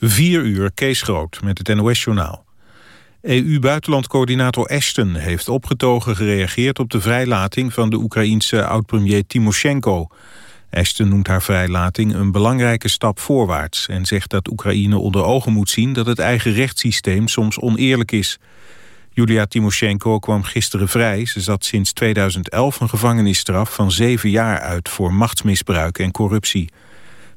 4 uur, Kees Groot, met het NOS-journaal. EU-buitenlandcoördinator Ashton heeft opgetogen gereageerd... op de vrijlating van de Oekraïense oud-premier Timoshenko. Ashton noemt haar vrijlating een belangrijke stap voorwaarts... en zegt dat Oekraïne onder ogen moet zien... dat het eigen rechtssysteem soms oneerlijk is. Julia Timoshenko kwam gisteren vrij. Ze zat sinds 2011 een gevangenisstraf van zeven jaar uit... voor machtsmisbruik en corruptie.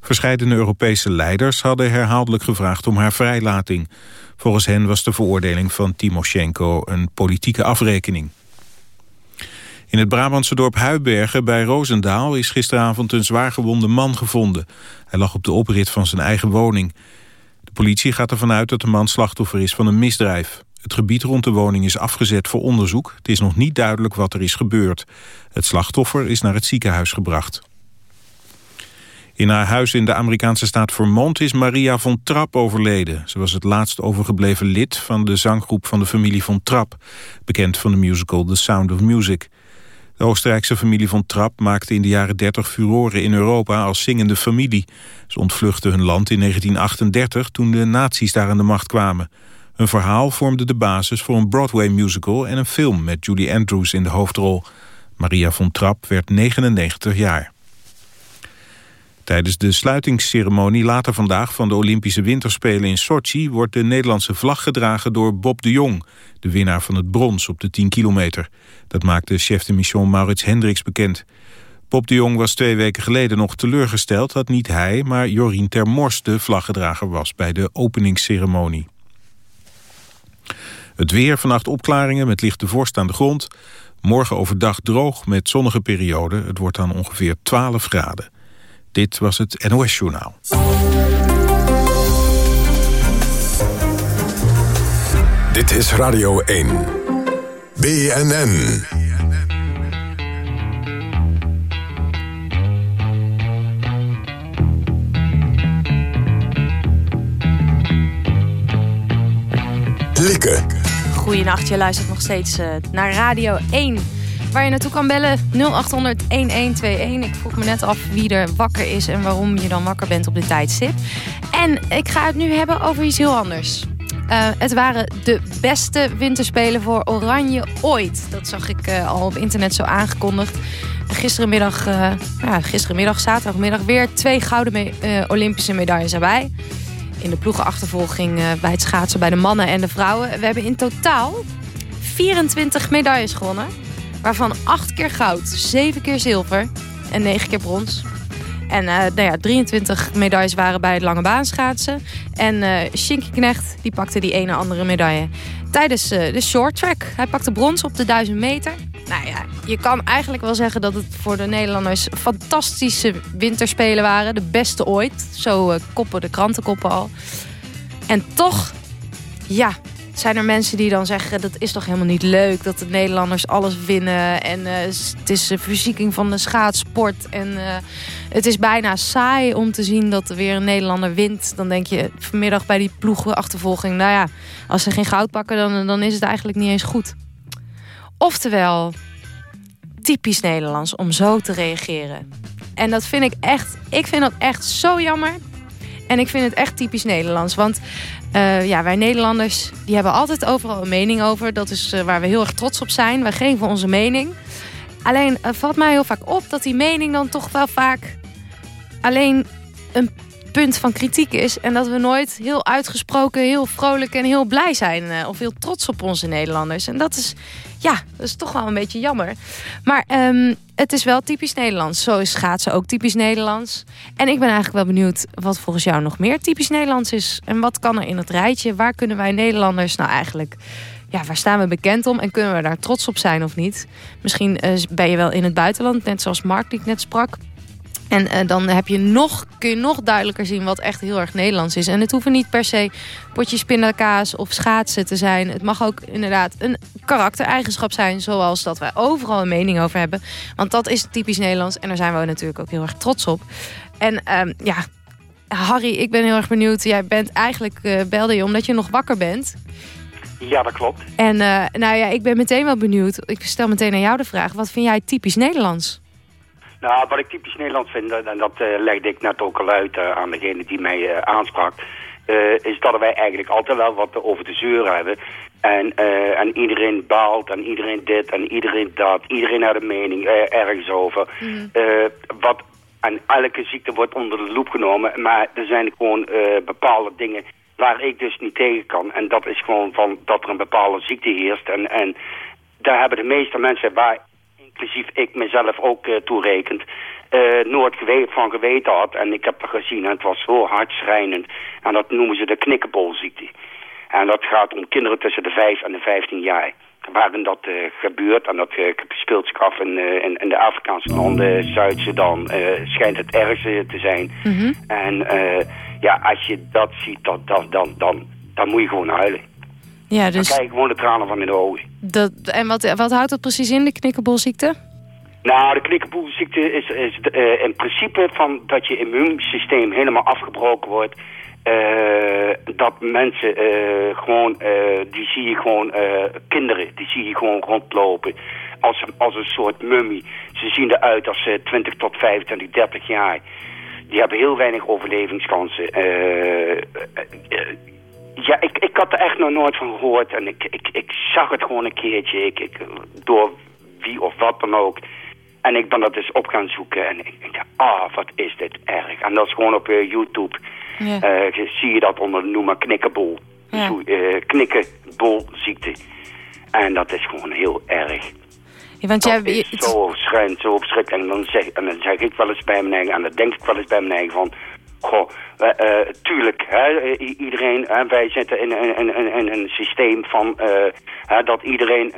Verscheidene Europese leiders hadden herhaaldelijk gevraagd om haar vrijlating. Volgens hen was de veroordeling van Timoshenko een politieke afrekening. In het Brabantse dorp Huibergen bij Roosendaal is gisteravond een zwaargewonde man gevonden. Hij lag op de oprit van zijn eigen woning. De politie gaat ervan uit dat de man slachtoffer is van een misdrijf. Het gebied rond de woning is afgezet voor onderzoek. Het is nog niet duidelijk wat er is gebeurd. Het slachtoffer is naar het ziekenhuis gebracht. In haar huis in de Amerikaanse staat Vermont is Maria von Trapp overleden. Ze was het laatst overgebleven lid van de zanggroep van de familie von Trapp... bekend van de musical The Sound of Music. De Oostenrijkse familie von Trapp maakte in de jaren 30 furoren in Europa als zingende familie. Ze ontvluchtten hun land in 1938 toen de nazi's daar aan de macht kwamen. Hun verhaal vormde de basis voor een Broadway-musical en een film met Julie Andrews in de hoofdrol. Maria von Trapp werd 99 jaar. Tijdens de sluitingsceremonie later vandaag van de Olympische Winterspelen in Sochi... wordt de Nederlandse vlag gedragen door Bob de Jong... de winnaar van het brons op de 10 kilometer. Dat maakte chef de mission Maurits Hendricks bekend. Bob de Jong was twee weken geleden nog teleurgesteld... dat niet hij, maar Jorien Termors de vlaggedrager was... bij de openingsceremonie. Het weer, vannacht opklaringen met lichte vorst aan de grond. Morgen overdag droog met zonnige perioden. Het wordt dan ongeveer 12 graden. Dit was het NOS Journaal. Dit is Radio 1. BNN. Lieke. Goedenacht, je luistert nog steeds uh, naar Radio 1 waar je naartoe kan bellen. 0800 1121. Ik vroeg me net af wie er wakker is en waarom je dan wakker bent op dit tijdstip. En ik ga het nu hebben over iets heel anders. Uh, het waren de beste winterspelen voor Oranje ooit. Dat zag ik uh, al op internet zo aangekondigd. Gisterenmiddag, uh, ja, gisterenmiddag, zaterdagmiddag weer twee gouden Olympische medailles erbij. In de ploegenachtervolging bij het schaatsen bij de mannen en de vrouwen. We hebben in totaal 24 medailles gewonnen. Waarvan 8 keer goud, 7 keer zilver en 9 keer brons. En uh, nou ja, 23 medailles waren bij het lange baan schaatsen. En uh, Shinky Knecht die pakte die ene andere medaille tijdens uh, de short track. Hij pakte brons op de 1000 meter. Nou ja, je kan eigenlijk wel zeggen dat het voor de Nederlanders fantastische winterspelen waren. De beste ooit. Zo koppen de krantenkoppen al. En toch, ja, zijn er mensen die dan zeggen... dat is toch helemaal niet leuk dat de Nederlanders alles winnen... en uh, het is de verzieking van de schaatsport... en uh, het is bijna saai om te zien dat er weer een Nederlander wint. Dan denk je vanmiddag bij die ploegenachtervolging... nou ja, als ze geen goud pakken, dan, dan is het eigenlijk niet eens goed. Oftewel, typisch Nederlands om zo te reageren. En dat vind ik echt, ik vind dat echt zo jammer... En ik vind het echt typisch Nederlands. Want uh, ja, wij Nederlanders die hebben altijd overal een mening over. Dat is uh, waar we heel erg trots op zijn. Wij geven onze mening. Alleen uh, valt mij heel vaak op dat die mening dan toch wel vaak alleen een punt van kritiek is. En dat we nooit heel uitgesproken, heel vrolijk en heel blij zijn. of heel trots op onze Nederlanders. En dat is, ja, dat is toch wel een beetje jammer. Maar um, het is wel typisch Nederlands. Zo is schaatsen ook typisch Nederlands. En ik ben eigenlijk wel benieuwd wat volgens jou nog meer typisch Nederlands is. En wat kan er in het rijtje? Waar kunnen wij Nederlanders nou eigenlijk... Ja, waar staan we bekend om en kunnen we daar trots op zijn of niet? Misschien uh, ben je wel in het buitenland, net zoals Mark die ik net sprak. En uh, dan heb je nog, kun je nog duidelijker zien wat echt heel erg Nederlands is. En het hoeven niet per se potjes pindakaas of schaatsen te zijn. Het mag ook inderdaad een karaktereigenschap zijn. Zoals dat wij overal een mening over hebben. Want dat is typisch Nederlands. En daar zijn we natuurlijk ook heel erg trots op. En um, ja, Harry, ik ben heel erg benieuwd. Jij bent eigenlijk, uh, belde je omdat je nog wakker bent. Ja, dat klopt. En uh, nou ja, ik ben meteen wel benieuwd. Ik stel meteen aan jou de vraag. Wat vind jij typisch Nederlands? Nou, wat ik typisch Nederlands vind, en dat uh, legde ik net ook al uit uh, aan degene die mij aansprak, eh, is dat wij eigenlijk altijd wel wat over te zeuren hebben. En, uh, en iedereen baalt en iedereen dit en iedereen dat. Iedereen heeft een mening uh, ergens over. Mm. wat, en elke ziekte wordt onder de loep genomen. Maar er zijn gewoon bepaalde dingen waar ik dus niet tegen kan. En dat is gewoon van dat er een bepaalde ziekte heerst. En, en daar hebben de meeste mensen, waar inclusief ik mezelf ook uh, toerekend, uh, nooit van geweten had. En ik heb het gezien en het was zo hartschrijnend. En dat noemen ze de knikkenbolziekte. En dat gaat om kinderen tussen de 5 en de 15 jaar. Waarin dat uh, gebeurt en dat uh, speelt zich af in, uh, in, in, de Afrikaanse landen, Zuid-Sudan, schijnt het ergste te zijn. Mm -hmm. En ja, als je dat ziet, dan, dan, dan, dan, dan moet je gewoon huilen. Ja, dus... Dan krijg je gewoon de tranen van in de ogen. Dat, en wat, wat houdt dat precies in, de knikkenbolziekte? Nou, de knikkenbolziekte is, is uh, in principe van dat je immuunsysteem helemaal afgebroken wordt. Uh, dat mensen uh, gewoon, die zie je gewoon, kinderen, die zie je gewoon rondlopen als, als een soort mummie. Ze zien eruit als 20 tot 25, 30 jaar. Die hebben heel weinig overlevingskansen. Ja, ik, ik had er echt nog nooit van gehoord en ik, ik, ik zag het gewoon een keertje. Ik, ik, door wie of wat dan ook. En ik ben dat dus op gaan zoeken. En ik denk, ah, wat is dit erg. En dat is gewoon op uh, YouTube. Ja. Uh, zie je dat onder de noemer knikkenbol. Ja. Uh, knikkenbolziekte. En dat is gewoon heel erg. Ja, want jij, is zo schrijnend, zo verschrikkelijk. En dan, zeg, en dan zeg ik wel eens bij mijn eigen, en dan denk ik wel eens bij mijn eigen van... Goh, tuurlijk, hè, iedereen, wij zitten in, in, in, in, een systeem van dat iedereen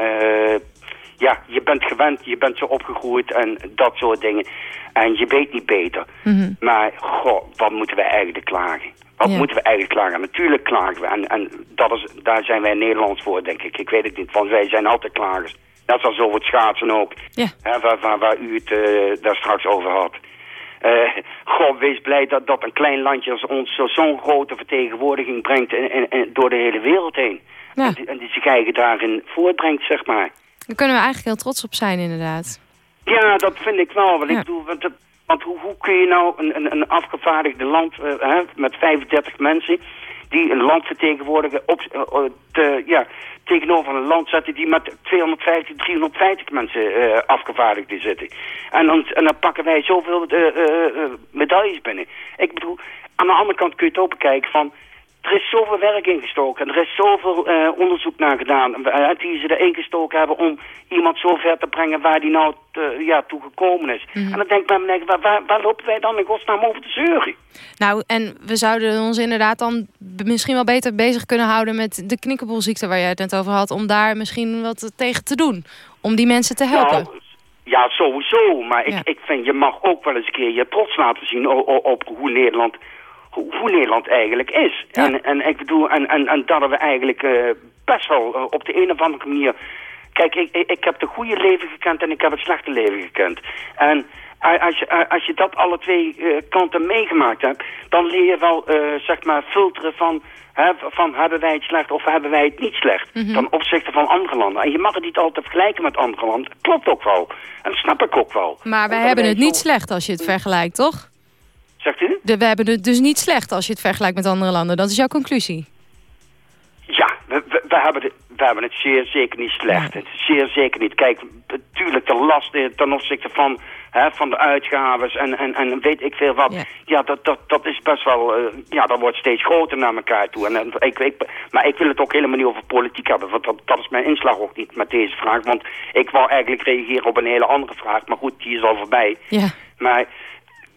ja, je bent gewend, je bent zo opgegroeid en dat soort dingen. En je weet niet beter. Mhm. Maar, goh, wat moeten we eigenlijk klagen? Wat moeten we eigenlijk klagen? Natuurlijk klagen we. En, en dat is, daar zijn wij Nederlands voor, denk ik. Ik weet het niet, want wij zijn altijd klagers. Net zoals over het schaatsen ook. Ja. Hè, waar, waar, waar, u het uh, daar straks over had. Uh, goh, wees blij dat, dat een klein landje als ons zo'n grote vertegenwoordiging brengt in, in, door de hele wereld heen. Ja. En, die, en die zich eigen daarin voortbrengt, zeg maar. Daar kunnen we eigenlijk heel trots op zijn, inderdaad. Ja, dat vind ik wel. Want, ik bedoel, want, want hoe, hoe, kun je nou een, een, een afgevaardigde land uh, hè, met 35 mensen... die een land vertegenwoordigen op, uh, te, ja, tegenover een land zetten... die met 250, 350 mensen uh, afgevaardigden zitten. En dan, en dan pakken wij zoveel medailles binnen. Ik bedoel, aan de andere kant kun je het ook bekijken van er is zoveel werk ingestoken. Er is zoveel uh, onderzoek naar gedaan. Uh, die ze erin gestoken hebben om iemand zo ver te brengen waar die nou te, ja, toe gekomen is. Mhm. En dan denk ik bij me, waar, waar, waar, lopen wij dan in godsnaam over te zeuren? Nou, en we zouden ons inderdaad dan misschien wel beter bezig kunnen houden met de knikkenbolziekte waar jij het net over had. Om daar misschien wat tegen te doen. Om die mensen te helpen. Nou, ja, sowieso. Maar ik, ik vind, je mag ook wel eens een keer je trots laten zien op, op hoe Nederland hoe, Nederland eigenlijk is. En, en ik bedoel, en, en, en dat we eigenlijk uh, best wel uh, op de een of andere manier... Kijk, ik, ik, ik heb het goede leven gekend en ik heb het slechte leven gekend. En als je, als je dat alle twee uh, kanten meegemaakt hebt... dan leer je wel, zeg maar, filteren van... Hè, van hebben wij het slecht of hebben wij het niet slecht. Mm -hmm. Ten opzichte van andere landen. En je mag het niet altijd vergelijken met andere landen. Klopt ook wel. En dat snap ik ook wel. Maar wij hebben het niet slecht als je het vergelijkt, toch? Zegt u? De, we hebben het dus niet slecht als je het vergelijkt met andere landen. Dat is jouw conclusie? Ja, we, we, hebben, het, we hebben het zeer zeker niet slecht. Het zeer zeker niet. Kijk, natuurlijk de lasten ten opzichte van, hè, van de uitgaves en, en, en weet ik veel wat. Ja, dat, dat, dat is best wel, uh, ja, dat wordt steeds groter naar elkaar toe. En, en ik, ik, maar ik wil het ook helemaal niet over politiek hebben, want dat, dat is mijn inslag ook niet met deze vraag. Want ik wou eigenlijk reageren op een hele andere vraag, maar goed, die is al voorbij. Ja. Maar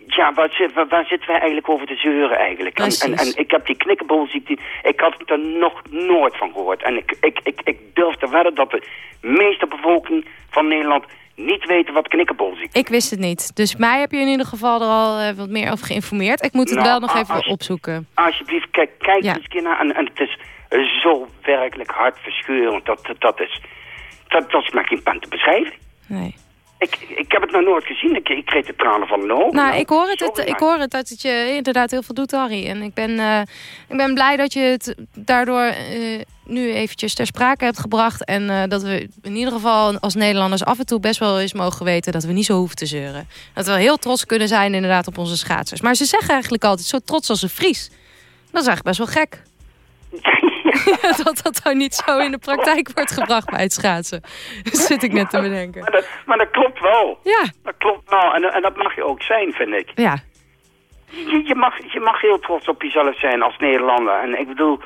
ja, waar, waar, waar, zitten wij eigenlijk over te zeuren eigenlijk? En, en, en, ik heb die knikkenbolziekte, ik had er nog nooit van gehoord. En ik, ik, ik, ik durf te wedden dat de meeste bevolking van Nederland niet weten wat knikkenbolziekte is. Ik wist het niet. Dus mij heb je in ieder geval er al uh, wat meer over geïnformeerd. Ik moet het nou, wel nog even opzoeken. Alsjeblieft, kijk, kijk eens een keer naar. En, en, het is zo werkelijk hartverscheurend. Dat, dat, dat is, dat, dat is maar geen pen te beschrijven. Nee. Ik, ik heb het nog nooit gezien. Ik, ik kreeg de tranen van de ogen. Nou, ik hoor, het, het ik hoor het dat het je inderdaad heel veel doet, Harry. En ik ben, uh, ik ben blij dat je het daardoor uh, nu eventjes ter sprake hebt gebracht. En uh, dat we in ieder geval als Nederlanders af en toe best wel eens mogen weten... dat we niet zo hoeven te zeuren. Dat we heel trots kunnen zijn inderdaad op onze schaatsers. Maar ze zeggen eigenlijk altijd zo trots als een Fries. Dat is eigenlijk best wel gek. dat dat dan niet zo in de praktijk wordt gebracht bij het schaatsen. Dat zit ik net te bedenken. Maar dat, maar dat klopt wel. Ja. Dat klopt wel. En, en dat mag je ook zijn, vind ik. Ja. Je, je, mag, je mag heel trots op jezelf zijn als Nederlander. En ik bedoel,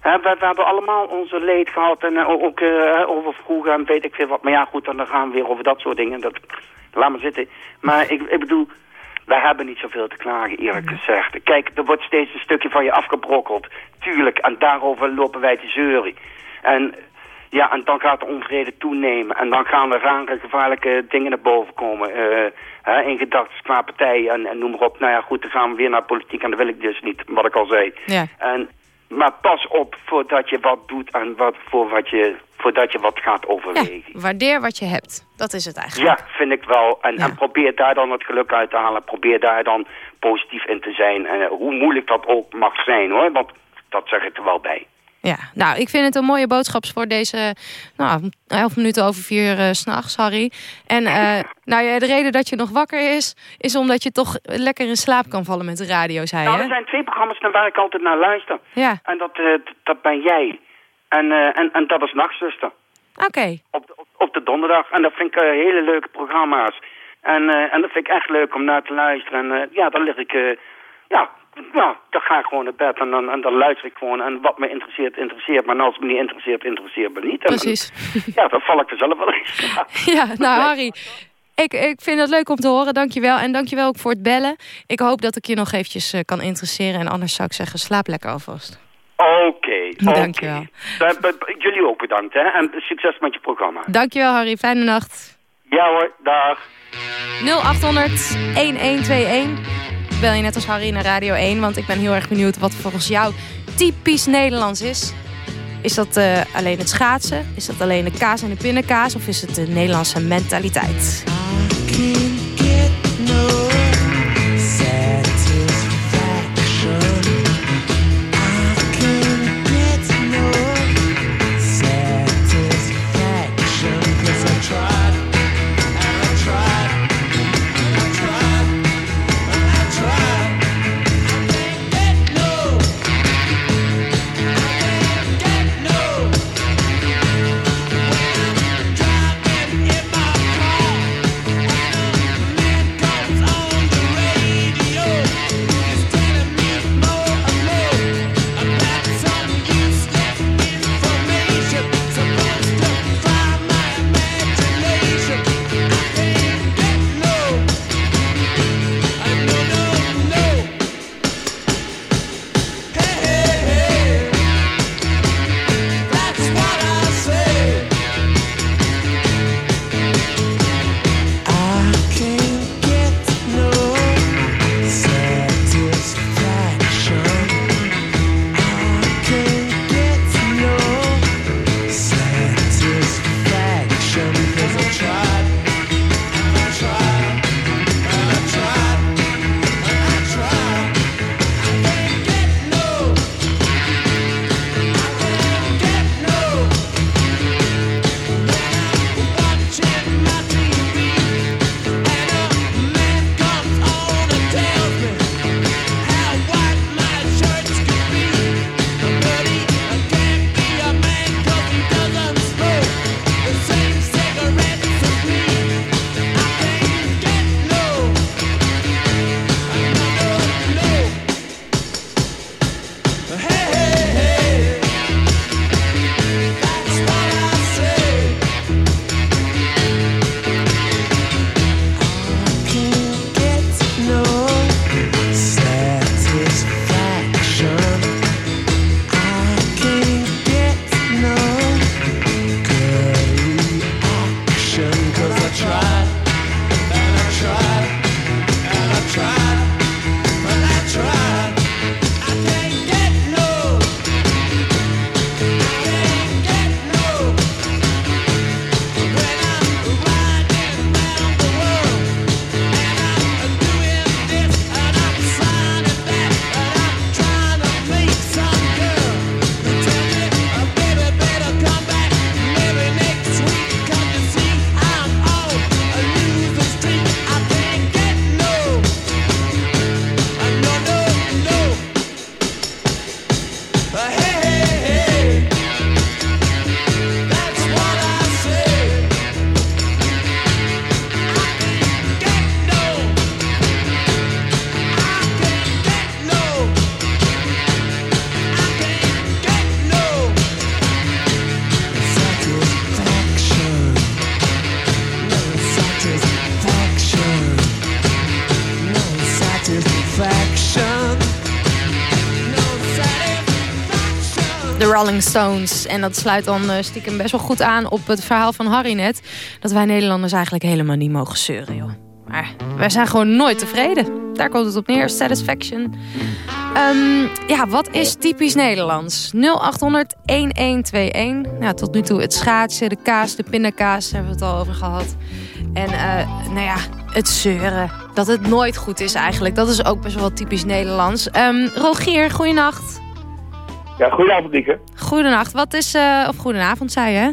hè, we, we hebben allemaal onze leed gehad. En eh, ook eh, over vroeger en weet ik veel wat. Maar ja, goed, dan gaan we weer over dat soort dingen. Dat, laat maar zitten. Maar ik, ik bedoel, wij hebben niet zoveel te klagen, eerlijk gezegd. Kijk, er wordt steeds een stukje van je afgebrokkeld. Tuurlijk, en daarover lopen wij te zeuren. En ja, en dan gaat de onvrede toenemen. En dan gaan er rare, gevaarlijke dingen naar boven komen. Uh, hè, in gedachten qua partijen en, en, noem maar op. Nou ja, goed, dan gaan we weer naar politiek. En dat wil ik dus niet, wat ik al zei. Ja. En, maar pas op voordat je wat doet en wat, voor wat je, voordat je wat gaat overwegen. Ja, waardeer wat je hebt. Dat is het eigenlijk. Ja, vind ik wel. En, Ja. en probeer daar dan het geluk uit te halen. Probeer daar dan positief in te zijn. En, eh, hoe moeilijk dat ook mag zijn hoor. Want dat zeg ik er wel bij. Ja, nou, ik vind het een mooie boodschap voor deze nou, elf minuten over vier 's s'nachts, Harry. En eh, nou ja, de reden dat je nog wakker is, is omdat je toch lekker in slaap kan vallen met de radio, zei Nou, je. er zijn twee programma's naar waar ik altijd naar luister. Ja, En dat, eh, dat ben jij. En, en, en dat is Nachtzuster. oké. Op, de- op, op de donderdag. En dat vind ik hele leuke programma's. En, en dat vind ik echt leuk om naar te luisteren. En ja, dan lig ik... ja, nou, dan ga ik gewoon naar bed en dan, en dan luister ik gewoon. En wat me interesseert, interesseert. Maar als het me niet interesseert, interesseert me niet. En, Precies. Ja, dan val ik er zelf wel eens. Ja. Nou Harry, ik, ik vind het leuk om te horen. Dankjewel. En dankjewel ook voor het bellen. Ik hoop dat ik je nog eventjes eh, kan interesseren. En anders zou ik zeggen, slaap lekker alvast. Oké, oké. Dankjewel. Eh, be- Jullie ook bedankt, hè. En succes met je programma. Dankjewel Harry, fijne nacht. Ja hoor, dag. 0800 1121. Bel je net als Harry naar Radio 1, want ik ben heel erg benieuwd wat volgens jou typisch Nederlands is. Is dat eh, alleen het schaatsen? Is dat alleen de kaas en de pindakaas? Of is het de Nederlandse mentaliteit? Rolling Stones. En dat sluit dan uh, stiekem best wel goed aan op het verhaal van Harry net. Dat wij Nederlanders eigenlijk helemaal niet mogen zeuren, joh. Maar wij zijn gewoon nooit tevreden. Daar komt het op neer, satisfaction. Um, ja, wat is typisch Nederlands? 0800-1121. Nou, tot nu toe het schaatsen, de kaas, de pindakaas, daar hebben we het al over gehad. En uh, nou ja, het zeuren. Dat het nooit goed is eigenlijk. Dat is ook best wel typisch Nederlands. Um, Rogier, goeienacht. Ja, goedenavond, Dieke. Goedenacht. Wat is... Uh, of goedenavond, zei je, hè?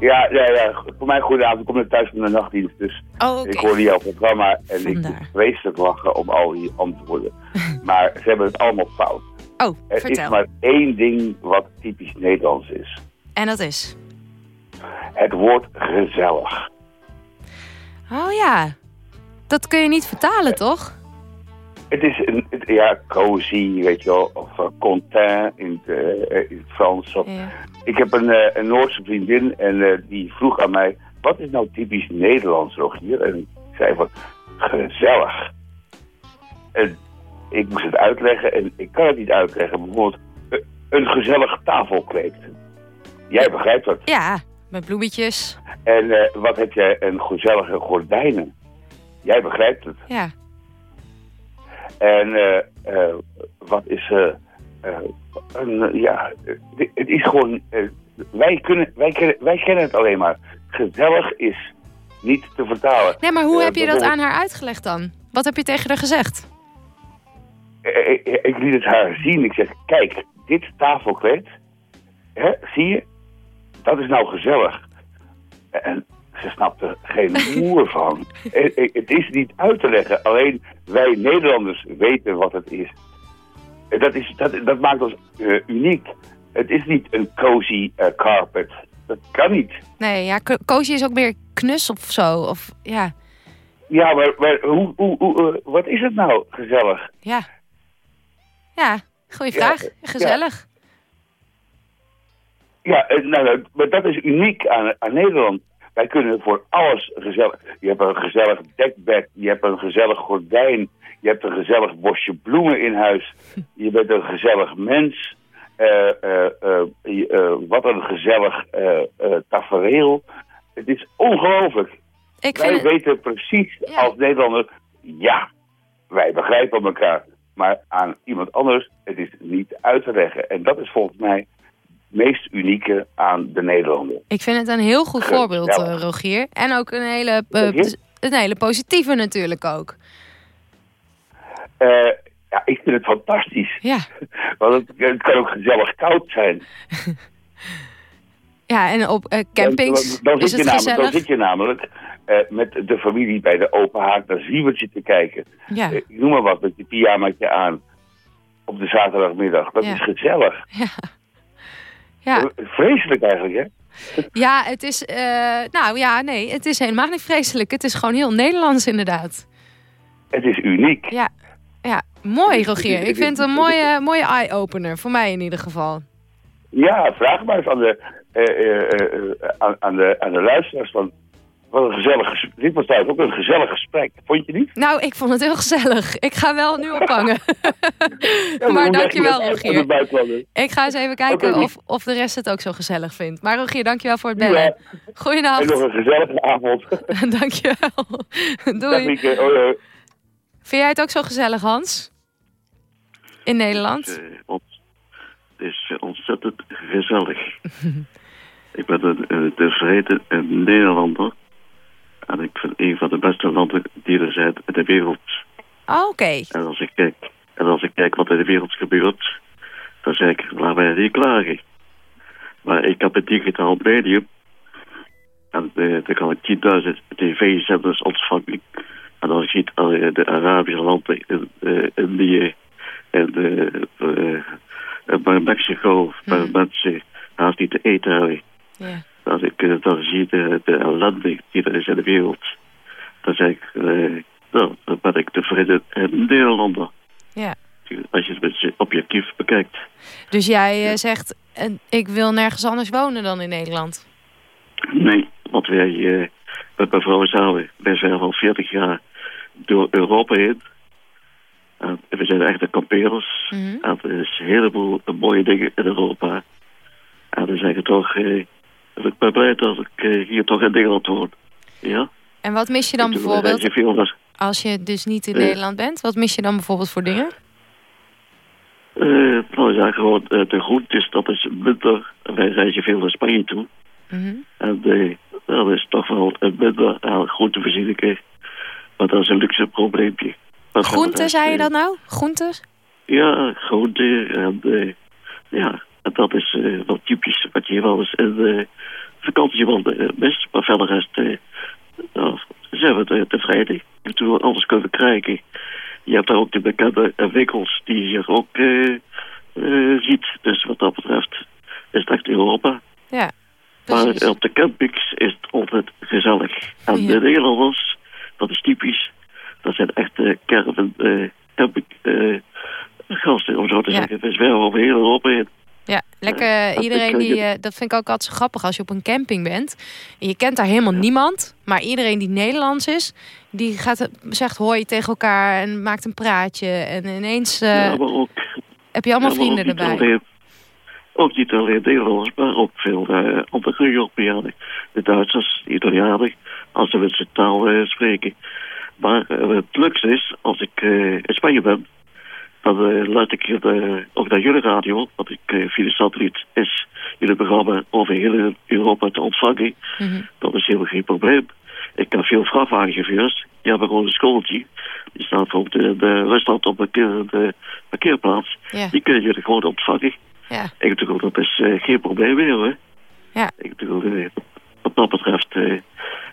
Ja, ja, ja, voor mij goedenavond. Ik kom net thuis van de nachtdienst, dus oh, okay. ik hoorde jouw programma en Vandaar. ik vreselijk lachen om al die antwoorden. maar ze hebben het allemaal fout. Oh, er vertel. is maar één ding wat typisch Nederlands is. En dat is? Het woord gezellig. Oh ja, dat kun je niet vertalen, toch? Het is een, het, ja, cozy, weet je wel, of uh, content in het, uh, in het Frans. Of, Ja. Ik heb een, uh, een Noordse vriendin en die vroeg aan mij, wat is nou typisch Nederlands, Rogier? En ik zei van, gezellig. En ik moest het uitleggen en ik kan het niet uitleggen. Bijvoorbeeld, een gezellig tafelkleed. Jij begrijpt dat. Ja, met bloemetjes. En wat heb jij een gezellige gordijnen? Jij begrijpt het. Ja. En uh, uh, wat is... Uh, een, ja, het is gewoon... wij, kunnen, wij, kennen, wij kennen het alleen maar. Gezellig is niet te vertalen. Nee, maar hoe heb je dat aan haar uitgelegd dan? Wat heb je tegen haar gezegd? Ik, ik, ik liet het haar zien. Ik zeg, kijk, dit tafelkleed, hè, zie je? Dat is nou gezellig. En ze snapt er geen moer van. Het, het is niet uit te leggen. Alleen wij Nederlanders weten wat het is. Dat, is, dat, dat maakt ons uh, uniek. Het is niet een cozy uh, carpet. Dat kan niet. Nee, ja, cozy is ook meer knus of zo. Of, ja. Ja, maar, maar hoe, hoe, hoe, uh, wat is het nou gezellig? Ja. Ja, goede vraag. Ja, gezellig. Ja, ja nou, maar dat is uniek aan, aan Nederland. Wij kunnen voor alles gezellig... Je hebt een gezellig dekbed, je hebt een gezellig gordijn... je hebt een gezellig bosje bloemen in huis... je bent een gezellig mens... Uh, uh, uh, wat een gezellig tafereel. Het is ongelooflijk. wij het... weten precies ja. als Nederlander... ja, wij begrijpen elkaar. Maar aan iemand anders, het is niet uit te leggen. En dat is volgens mij meest unieke aan de Nederlander. Ik vind het een heel goed voorbeeld, uh, Rogier. En ook een hele, uh, een hele positieve natuurlijk ook. Uh, ja, ik vind het fantastisch. Ja. Want het, het kan ook gezellig koud zijn. ja, en op campings dan, dan is het namelijk, gezellig. Dan zit je namelijk met de familie bij de open haard naar Zwiebertje te kijken. Ja. ik noem maar wat, met je pyjamaatje aan. Op de zaterdagmiddag. Dat ja. is gezellig. Ja. Ja. Vreselijk eigenlijk, hè? Ja, het is... Uh, nou ja, nee, het is helemaal niet vreselijk. Het is gewoon heel Nederlands inderdaad. Het is uniek. Ja, ja. mooi Rogier. Ik vind het een mooie, mooie eye-opener. Voor mij in ieder geval. Ja, vraag maar eens aan de, uh, uh, aan, aan, de, aan de luisteraars van... Wat een gezellig Dit was trouwens ook een gezellig gesprek. Vond je niet? Nou, ik vond het heel gezellig. Ik ga wel nu ophangen. ja, maar dankjewel, Rogier. Ik ga eens even kijken okay, of, of de rest het ook zo gezellig vindt. Maar Rogier, dankjewel voor het bellen. Ja. Goeienacht. En nog een gezellige avond. dankjewel. Doei. Dag, hoi, hoi. Vind jij het ook zo gezellig, Hans? In Nederland? Het is, uh, het is ontzettend gezellig. ik ben een, een tevreden Nederlander. En ik vind een van de beste landen die er zijn in de wereld. Oh, Oké. Okay. En, als ik kijk, en als ik kijk wat in de wereld gebeurt, dan zeg ik, laten wij niet klagen. Maar ik heb een digitaal medium. En uh, dan kan ik 10.000 tv-zenders ontvangen. En dan ziet uh, de Arabische landen in uh, Indië en uh, Mexico, waar hmm. mensen haast niet te eten hebben. Yeah. Als ik dan zie de, de ellende die er is in de wereld, dan zeg ik, uh, nou, dan ben ik tevreden in Nederlander. Ja. Als je het een beetje objectief bekijkt. Dus jij uh, zegt, uh, ik wil nergens anders wonen dan in Nederland? Nee, want wij uh, met mijn vrouw samen, wij zijn al 40 jaar door Europa heen. En we zijn echte kampeerders. Mhm. En er is een heleboel mooie dingen in Europa. En dan zeg ik toch, eh, ik ben blij dat ik eh, hier toch in Nederland woon. Ja? En wat mis je dan bijvoorbeeld als je dus niet in Eh. Nederland bent? Wat mis je dan bijvoorbeeld voor dingen? Eh, nou ja, gewoon de groentes, dat is minder. Wij reizen veel naar Spanje toe. Mhm. En dat is toch wel een minder aan groentevoorzieningen. Maar dat is een luxe probleempje. Maar Groenten, zei je dat nou? Groentes? Ja, groenten. En ja, en dat is eh, wel typisch wat je wel eens in de vakantie wel eh, mist. Maar verder rest, eh nou, zijn we te- tevreden. Ik bedoel, anders kunnen we krijgen. Je hebt daar ook de bekende eh, winkels die je ook eh, eh, ziet. Dus wat dat betreft is het echt Europa. Ja, Maar op de campings is het altijd gezellig. En Ja. de Nederlanders, dat is typisch. Dat zijn echte caravan, eh camping eh, gasten, om zo te Ja. zeggen. We zwerven over heel Europa heen. Ja, lekker. dat iedereen die, eh, dat vind ik ook altijd zo grappig als je op een camping bent. En je kent daar helemaal niemand, maar iedereen die Nederlands is, die gaat, zegt hoi tegen elkaar en maakt een praatje. En ineens eh, ja, maar ook, heb je allemaal ja, maar ook vrienden erbij. Alleen, ook niet alleen Nederlanders, maar ook veel eh, andere Europeanen. De Duitsers, de Italianen, als ze met zijn taal eh, spreken. Maar eh, het leukste is, als ik eh, in Spanje ben, dan luister ik ook naar jullie radio, want ik via de satelliet is jullie programma over heel Europa te ontvangen. Mhm. Dat is helemaal geen probleem. Ik heb veel vrachtwagenchauffeurs. Die hebben gewoon een schooltje. Die staan bijvoorbeeld in de restaurant op een keer- de parkeerplaats. Die kunnen jullie gewoon ontvangen. Ik bedoel, dat is eh, geen probleem meer hoor. Ik bedoel, eh, wat dat betreft eh,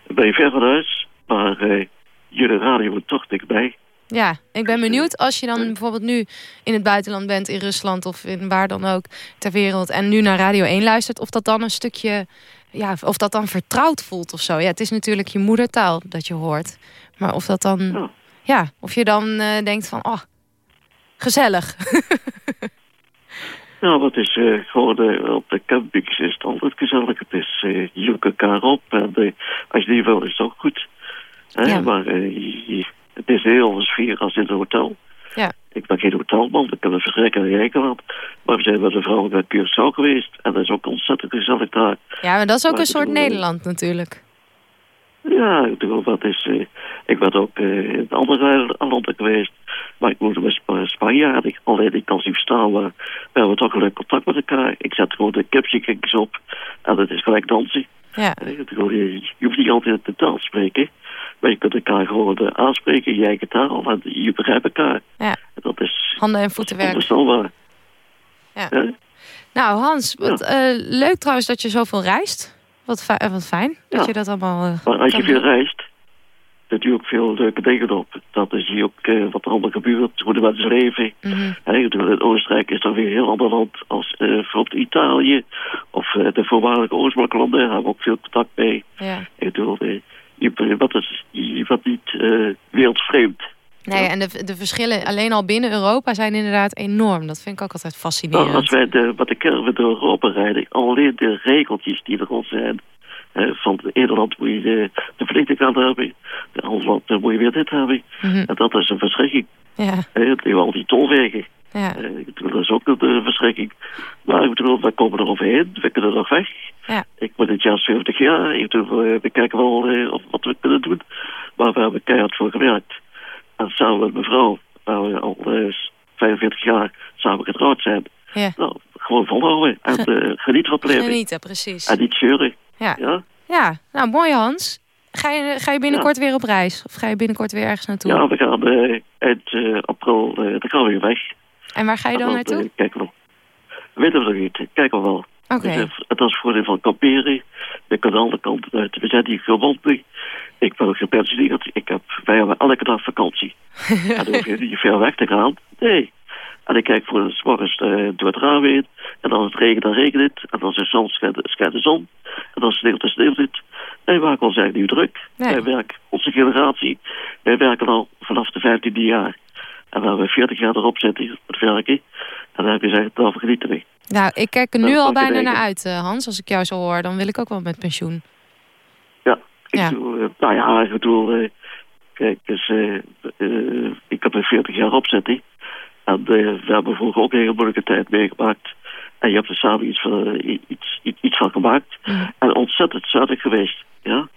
ben je ver van huis. Maar jullie radio wordt toch dichtbij. Ja. Ik ben benieuwd als je dan bijvoorbeeld nu in het buitenland bent, in Rusland of in waar dan ook ter wereld, en nu naar Radio 1 luistert, of dat dan een stukje, ja, of dat dan vertrouwd voelt of zo. Ja, het is natuurlijk je moedertaal dat je hoort. Maar of dat dan, Ja. ja, of je dan eh, denkt van, oh, gezellig. Nou, wat is eh, gewoon eh, op de campings is het altijd gezellig. Het is eh je zoekt elkaar op. En als je die wil, is het ook goed. Hè, Ja. Maar je- het is heel andere sfeer als in een hotel. Ja. Ik ben geen hotelman, ik heb een verzekering in Nederland. Maar we zijn met een vrouw naar Curaçao geweest. En dat is ook ontzettend gezellig daar. Ja, maar dat is ook Maar een soort eh, Nederland natuurlijk. Ja, ik bedoel, dat is... eh, ik ben ook eh, in andere landen geweest. Maar ik woonde met Sp Spanjaarden. Alleen ik kan ze niet verstaan, maar we hebben toch een leuk contact met elkaar. Ik zet gewoon de kipsykings op. En dat is gelijk dansen. Ja, je, hoeft niet altijd de taal te spreken. Maar je kunt elkaar gewoon eh, aanspreken je eigen taal. En je begrijpt elkaar. Ja. En Dat is handen en dat is voeten werken. onvoorstelbaar. Ja. Eh, Nou, Hans, wat, eh, leuk trouwens dat je zoveel reist. Wat, eh, wat fijn dat Ja. je dat allemaal... eh, Maar als je veel reist, ook veel leuke dingen op. Dat is hier ook eh, wat er allemaal gebeurt, hoe de mensen leven. In Oostenrijk is dan weer een heel ander land als eh, bijvoorbeeld Italië. Of eh, de voormalige Oostbloklanden, daar hebben we ook veel contact mee. Ja. Ik bedoel, eh, wat is, wordt niet eh, wereldvreemd. Nee, en de, de verschillen alleen al binnen Europa zijn inderdaad enorm. Dat vind ik ook altijd Nou, fascinerend. als wij de, wat de kern door Europa rijden, alleen de regeltjes die er al zijn. Van het ene land moet je de, de verlichting hebben, de andere land moet je weer dit hebben. Mhm. En dat is een verschrikking. Ja, die al die tolwegen. ja, ik bedoel, dat is ook een eh, verschrikking. Maar ik bedoel, we komen er overheen, we kunnen er nog weg. Ja. Ik ben dit jaar 70 jaar, bedoel, eh, we kijken wel of wat we kunnen doen. Maar we hebben keihard voor gewerkt. En samen met mijn vrouw, waar we al eh, 45 jaar samen getrouwd zijn. ja. Nou, gewoon volhouden en genieten van het leven. Genieten, precies. En niet zeuren. Ja. Ja, ja, nou mooi Hans. Ga je, ga je binnenkort weer op reis? Of ga je binnenkort weer ergens naartoe? ja we gaan eh, eind eh, april, eh dan gaan we weer weg. En waar ga je dan naartoe? eh, kijken we. Weten we nog niet, kijken we wel. Oké. Het was voordeel van kamperen. Je kan de andere kant uit. We zijn hier gewoond. Ik ben ook gepensioneerd. Ik heb, wij hebben elke dag vakantie. en dan hoef je niet ver weg te gaan. Nee. En ik kijk voor de morgens eh, door het raam heen. En als het regent, dan regent het. En als het zon schijnt, schijnt de zon. En als het sneeuwt, dan sneeuwt het. Wij maken ons eigenlijk niet druk. Nee. Wij werken, onze generatie, wij werken al vanaf de 15e jaar. En we hebben 40 jaar erop zitten met werken. En dan heb je gezegd, nou genieten we. Nou, ik kijk er nu al bijna naar uit, eh, Hans. Als ik jou zo hoor, dan wil ik ook wel met pensioen. Ja, ik Ja. bedoel, eh, nou ja, ik bedoel, kijk, dus, uh, uh, ik heb er 40 jaar op zitten. En uh, we hebben vroeger ook een hele moeilijke tijd meegemaakt. En je hebt er samen iets van, iets, iets, iets van gemaakt. Mhm. En ontzettend zuinig geweest, ja.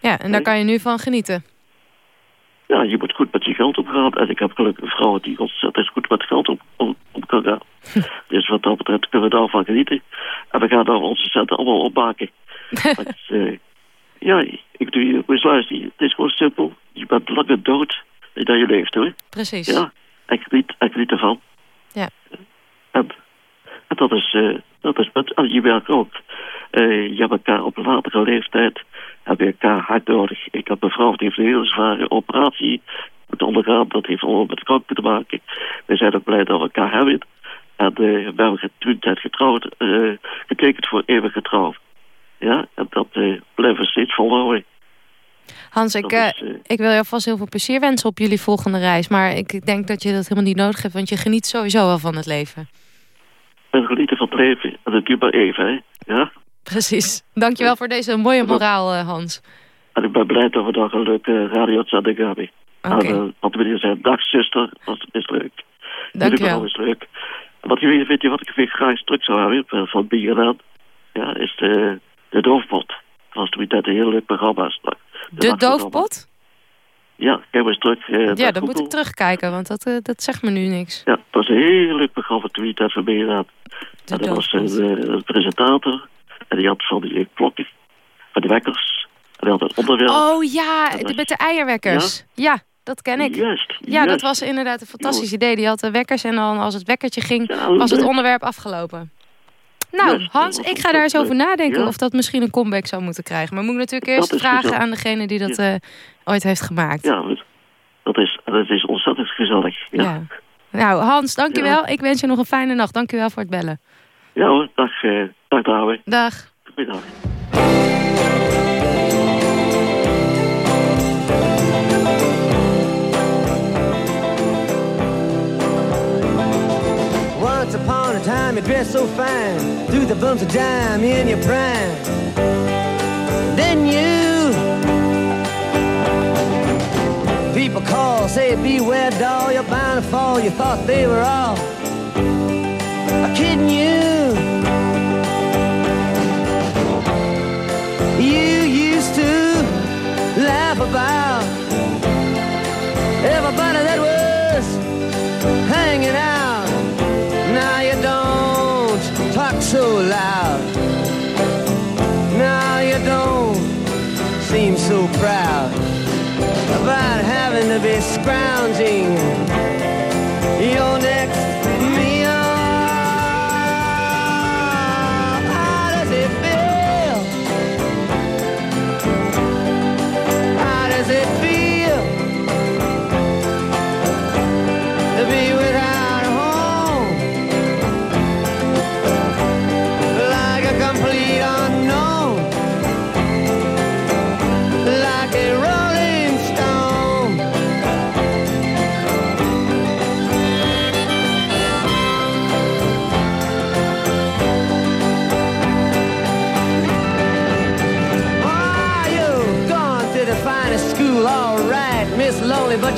Ja, en daar kan je nu van genieten. Ja, je moet goed met je geld omgaan. En ik heb gelukkig een vrouw die ontzettend goed met geld om, om, om kan gaan. dus wat dat betreft kunnen we daarvan genieten. En we gaan daar onze centen allemaal opmaken. is, uh, ja, ik doe je eens luisteren. Het is gewoon simpel. Je bent langer dood dan je leeft, hoor. Precies. Ja, en geniet, en geniet ervan. Ja. En, en dat is, uh, dat is met, en je werkt ook. Uh, je hebt elkaar op een latere leeftijd heb je elkaar hard nodig. Ik heb een vrouw die heeft een hele zware operatie moeten ondergaan. Dat heeft allemaal met kanker te maken. We zijn ook blij dat we elkaar hebben. En uh, we hebben toen tijd getrouwd, getekend voor eeuwig getrouwd. Ja, en dat blijven we steeds volhouden. Hans, ik, is, ik wil jou vast heel veel plezier wensen op jullie volgende reis. Maar ik denk dat je dat helemaal niet nodig hebt, want je geniet sowieso wel van het leven. En genieten van het leven. En dat duurt maar even, hè. Ja? Precies. Dankjewel voor deze mooie moraal, Hans. En ik ben blij dat we nog een leuke radio-uitzending hebben. Okay. En, wat wil je zeggen? Dag, zuster. Dat is leuk. Dankjewel. is leuk. Wat je weet, je wat ik weer graag terug zou hebben van Biegeraan? Ja, is de, de doofpot. Dat was toen net een heel leuk programma. De, de doofpot? Ja, kijk eens terug. Uh, ja, dan moet ik terugkijken, want dat, uh, dat zegt me nu niks. Ja, dat was een heel leuk programma je tijd van. De dat was een uh, presentator. En die had van die klokken, van die wekkers. En die had een onderwerp. Oh ja, was... met de eierwekkers. Ja? ja, dat ken ik. Juist, ja, juist. dat was inderdaad een fantastisch idee. Die had de wekkers en dan als het wekkertje ging, ja, was het onderwerp afgelopen. Nou, Hans, ik ga daar eens over nadenken Ja. of dat misschien een comeback zou moeten krijgen. Maar moet ik natuurlijk eerst vragen gezellig. aan degene die dat eh, ooit heeft gemaakt. Ja, dat- is, dat is ontzettend gezellig. Ja, ja. Ja. Nou, Hans, dankjewel. Ik wens je nog een fijne nacht. Dankjewel voor het bellen. hoor, dag, eh, dag David. Dag. Goeiedag. Once time you dress so fine. Threw the bumps of dime in your prime. Then you People call, say beware doll You're bound to fall, you thought they were all Kidding You proud about having to be scrounging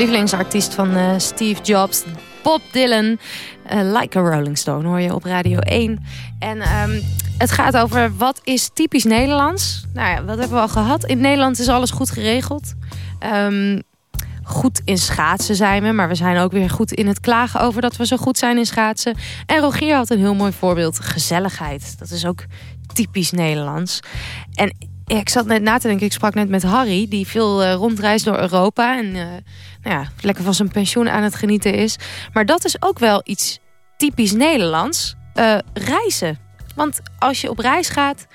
Lievelingsartiest van eh, Steve Jobs, Bob Dylan. eh, like a Rolling Stone hoor je op Radio 1. En ehm, het gaat over wat is typisch Nederlands. Nou ja, wat hebben we al gehad? In Nederland is alles goed geregeld. Ehm, goed in schaatsen zijn we. Maar we zijn ook weer goed in het klagen over dat we zo goed zijn in schaatsen. En Rogier had een heel mooi voorbeeld. Gezelligheid. Dat is ook typisch Nederlands. En ja, ik zat net na te denken. Ik sprak net met Harry. Die veel eh, rondreist door Europa. En eh, nou ja, lekker van zijn pensioen aan het genieten is. Maar dat is ook wel iets typisch Nederlands. eh, reizen. Want als je op reis gaat...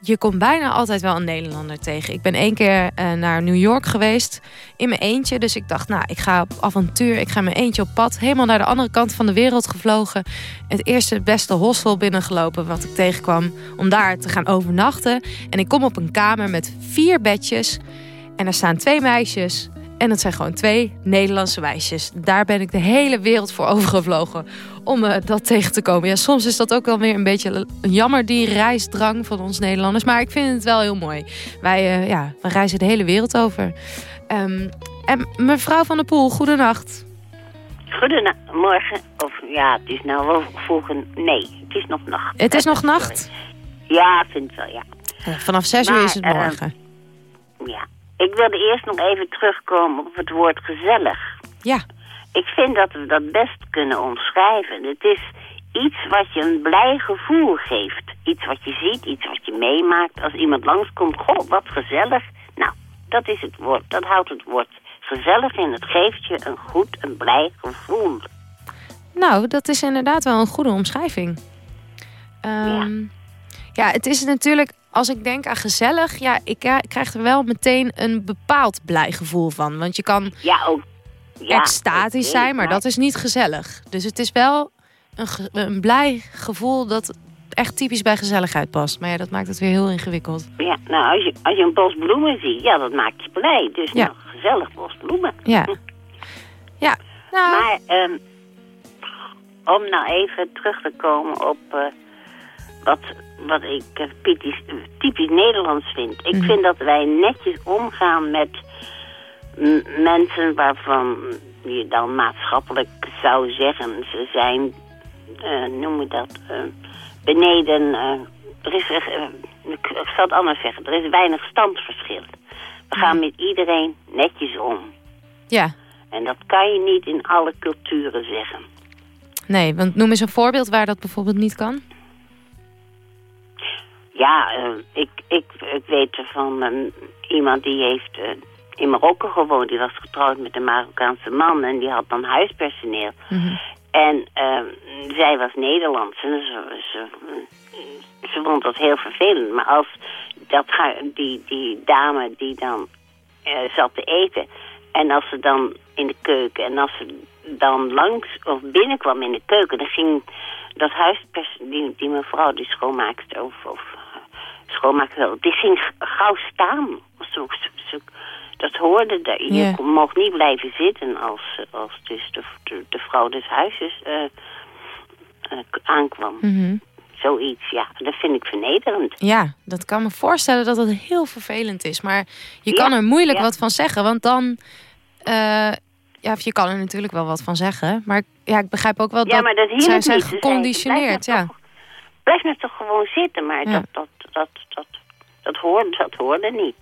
Je komt bijna altijd wel een Nederlander tegen. Ik ben één keer eh, naar New York geweest in mijn eentje. Dus ik dacht, nou, ik ga op avontuur. Ik ga mijn eentje op pad. Helemaal naar de andere kant van de wereld gevlogen. Het eerste beste hostel binnengelopen wat ik tegenkwam. Om daar te gaan overnachten. En ik kom op een kamer met vier bedjes. En er staan twee meisjes. En dat zijn gewoon twee Nederlandse meisjes. Daar ben ik de hele wereld voor overgevlogen om eh, dat tegen te komen. Ja, soms is dat ook wel weer een beetje een jammer, die reisdrang van ons Nederlanders. Maar ik vind het wel heel mooi. Wij, eh, ja, we reizen de hele wereld over. Ehm, en mevrouw van der Poel, goedenacht. Goedemorgen. Of ja, het is nou wel vroeg. Nee, het is nog nacht. Het is nog nacht? Ja, ik vind het wel, ja. Vanaf zes uur is het eh, morgen. Ja. Ik wilde eerst nog even terugkomen op het woord gezellig. Ja. Ik vind dat we dat best kunnen omschrijven. Het is iets wat je een blij gevoel geeft. Iets wat je ziet, iets wat je meemaakt. Als iemand langskomt, goh, wat gezellig. Nou, dat is het woord. Dat houdt het woord gezellig in. Het geeft je een goed, een blij gevoel. Nou, dat is inderdaad wel een goede omschrijving. Ehm, ja. het is natuurlijk, als ik denk aan gezellig, ja, ik kri- krijg er wel meteen een bepaald blij gevoel van. Want je kan Ja, ook. Ja, extatisch zijn, maar dat is niet gezellig. Dus het is wel een, ge- een blij gevoel dat echt typisch bij gezelligheid past. Maar ja, dat maakt het weer heel ingewikkeld. Ja, nou, als je, als je een bos bloemen ziet, ja, dat maakt je blij. Dus Ja. nou, gezellig bos bloemen. Ja. Ja, nou, Maar ehm, om nou even terug te komen op eh, wat, wat ik eh, typisch, typisch Nederlands vind. Ik Mhm. vind dat wij netjes omgaan met mensen waarvan je dan maatschappelijk zou zeggen ze zijn, eh noem je dat, eh, beneden. eh, er is, ik ik zal het anders zeggen, er is weinig standsverschil. We gaan met iedereen netjes om. ja. En dat kan je niet in alle culturen zeggen. Nee, want noem eens een voorbeeld waar dat bijvoorbeeld niet kan. Ja, ik, ik, ik weet van een- iemand die heeft in Marokko gewoond. Die was getrouwd met een Marokkaanse man en die had dan huispersoneel. En eh, zij was Nederlands en ze, ze, ze vond dat heel vervelend. Maar als dat, die, die dame die dan eh, zat te eten... en als ze dan in de keuken en als ze dan langs of binnenkwam in de keuken... dan ging dat huispers, die, die mevrouw, die schoonmaakster of, of schoonmaakster... die ging gauw staan. Zo, zo, zo- dat hoorde, daar. je mocht niet blijven zitten als, als dus de, de, de vrouw des huizes eh, eh, aankwam. Mhm. Zoiets, ja, dat vind ik vernederend. Ja, dat kan me voorstellen dat het heel vervelend is. Maar je Ja, kan er moeilijk ja. wat van zeggen. Want dan... eh, ja, of je kan er natuurlijk wel wat van zeggen. Maar ja, ik begrijp ook wel Ja, dat, maar dat zij zijn zei, geconditioneerd. Ja. Blijf nou toch gewoon zitten, maar dat, dat, dat, dat, dat, hoorde, dat hoorde niet.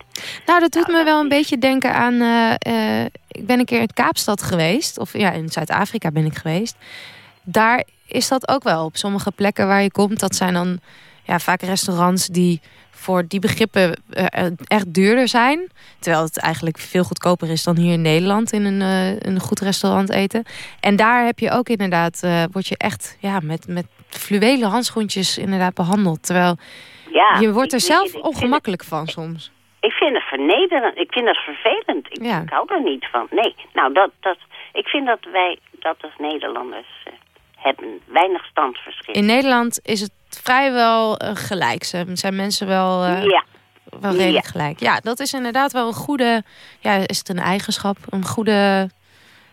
Nou, dat doet Nou, me wel een is- beetje denken aan... eh, eh, ik ben een keer in Kaapstad geweest. Of ja, in Zuid-Afrika ben ik geweest. Daar is dat ook wel. Op sommige plekken waar je komt, dat zijn dan ja, vaak restaurants die voor die begrippen eh, echt duurder zijn. Terwijl het eigenlijk veel goedkoper is dan hier in Nederland in een, een goed restaurant eten. En daar heb je ook inderdaad, eh, word je echt ja, met, met fluwelen handschoentjes inderdaad behandeld. Terwijl Ja, je wordt er zelf ik- ik vind het- ongemakkelijk van soms. Ik vind het vernederend. Ik vind dat vervelend. Ik, Ja. hou er niet van. Nee, nou, dat, dat, ik vind dat wij dat als Nederlanders eh, hebben. Weinig standsverschil. In Nederland is het vrijwel eh, gelijk. Ze zijn mensen wel, eh, ja, wel redelijk Ja. gelijk. Ja, dat is inderdaad wel een goede... Ja, is het een eigenschap? Een goede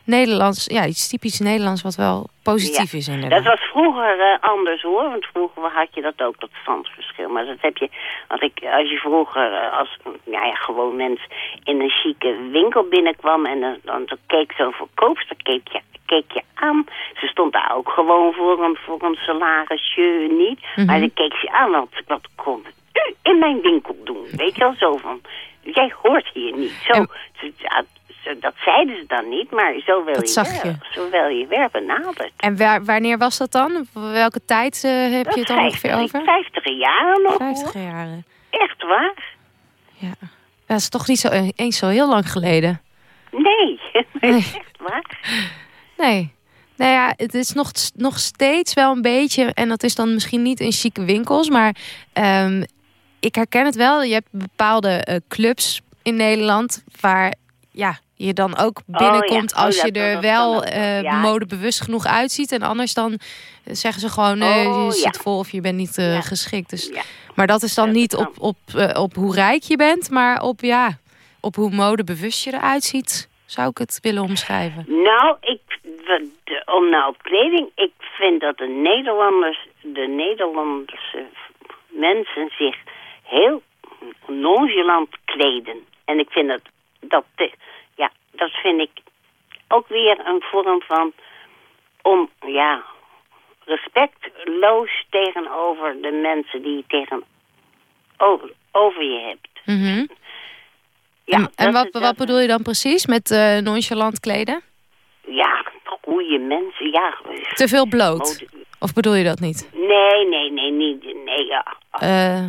Nederlands... Ja, iets typisch Nederlands wat wel positief Ja. is dat inderdaad. was vroeger eh, anders hoor. Want vroeger had je dat ook, dat standsverschil. Maar dat heb je, als, ik, als je vroeger eh, als ja, ja, gewoon mens in een chique winkel binnenkwam... en dan, dan, dan keek zo'n verkoopster, keek je, keek je aan. Ze stond daar ook gewoon voor een, voor een salarisje niet. Maar Mhm. dan keek ze aan, want wat kon u in mijn winkel doen? Weet je wel, zo van... Jij hoort hier niet. Zo, En- dat zeiden ze dan niet, maar zo wil Dat je, zag je. Zo wil je weer benaderd. En waar, wanneer was dat dan? Welke tijd eh, heb je het dan ongeveer over? Vijftig jaren nog, Vijftig jaren. Echt waar? Ja. Dat is toch niet zo, eh, eens zo heel lang geleden. Nee, Nee. echt waar? Nee. Nou ja, het is nog, nog steeds wel een beetje... en dat is dan misschien niet in chique winkels... maar ehm, ik herken het wel. Je hebt bepaalde eh, clubs in Nederland... waar ja, je dan ook binnenkomt Oh ja. Oh, als je er dat wel eh, Ja. modebewust genoeg uitziet. En anders dan zeggen ze gewoon... nee, Oh, je zit vol of je bent niet eh, geschikt. Dus. Maar dat is dan niet op, op, eh, op hoe rijk je bent... maar op, ja, op hoe modebewust je eruit ziet... zou ik het willen omschrijven. Nou, ik, om nou op kleding, ik vind dat de Nederlanders, de Nederlandse mensen zich heel nonchalant kleden. En ik vind dat, dat, dat vind ik ook weer een vorm van, om, ja, respectloos tegenover de mensen die je tegenover over je hebt. Mhm. Ja, en wat, wat bedoel je dan precies met eh, nonchalant kleden? Ja, goede mensen, ja. Te veel bloot? Of bedoel je dat niet? Nee, nee, nee, niet. Nee, ja. Eh,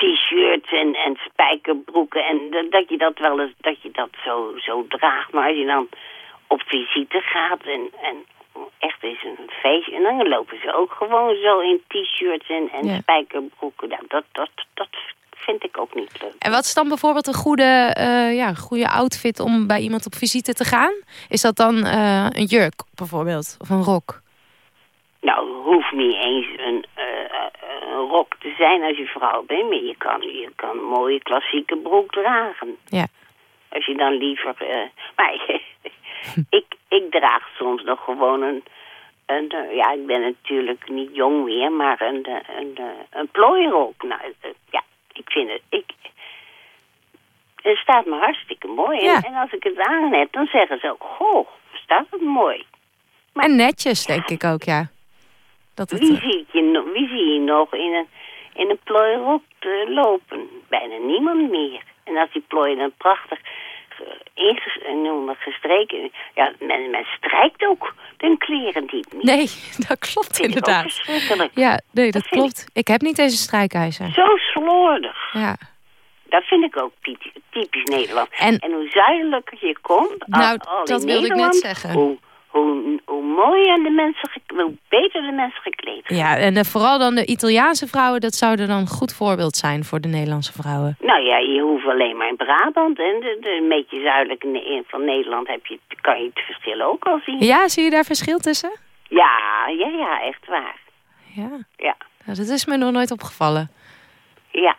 T-shirts en, en spijkerbroeken. En dat, dat je dat wel eens, dat je dat zo, zo draagt. Maar als je dan op visite gaat en, en echt is een feestje. En dan lopen ze ook gewoon zo in t-shirts en, en Ja. spijkerbroeken. Nou, dat, dat, dat vind ik ook niet leuk. en wat is dan bijvoorbeeld een goede, eh, ja, goede outfit om bij iemand op visite te gaan? Is dat dan eh, een jurk bijvoorbeeld? Of een rok? Nou, hoeft niet eens een, eh, een rok te zijn als je vrouw bent. Maar je kan, je kan een mooie klassieke broek dragen. Ja. Als je dan liever... eh, maar ik, ik draag soms nog gewoon een... ja, ik ben natuurlijk niet jong meer, maar een, een, een, plooirok. Nou, ja, ik vind het... Ik, het staat me hartstikke mooi. Ja. En, en als ik het aan heb, dan zeggen ze ook... Goh, staat het mooi. En netjes, denk ik ook, ja. Dat het, Wie eh, zie, je, no- wie zie je nog in een, in een plooirok eh, lopen? Bijna niemand meer. En als die plooien dan prachtig eh, maar, gestreken... Ja, men, men strijkt ook de kleren niet meer. nee, dat klopt ook inderdaad. Ja, nee, dat Dat klopt. Ik heb niet deze strijkijzer. Zo slordig. Ja. Dat vind ik ook typisch, typisch Nederland. En- En, hoe zuidelijker je komt... Nou, al dat wilde ik net zeggen. Hoe, hoe, hoe mooier de mensen, hoe beter de mensen gekleed zijn. Ja, en eh, vooral dan de Italiaanse vrouwen, dat zouden dan een goed voorbeeld zijn voor de Nederlandse vrouwen. Nou ja, je hoeft alleen maar in Brabant en de, de een beetje zuidelijk van Nederland heb je, kan je het verschil ook al zien. Ja, zie je daar verschil tussen? Ja, ja, ja, echt waar. Ja, Ja, nou, dat is me nog nooit opgevallen. ja.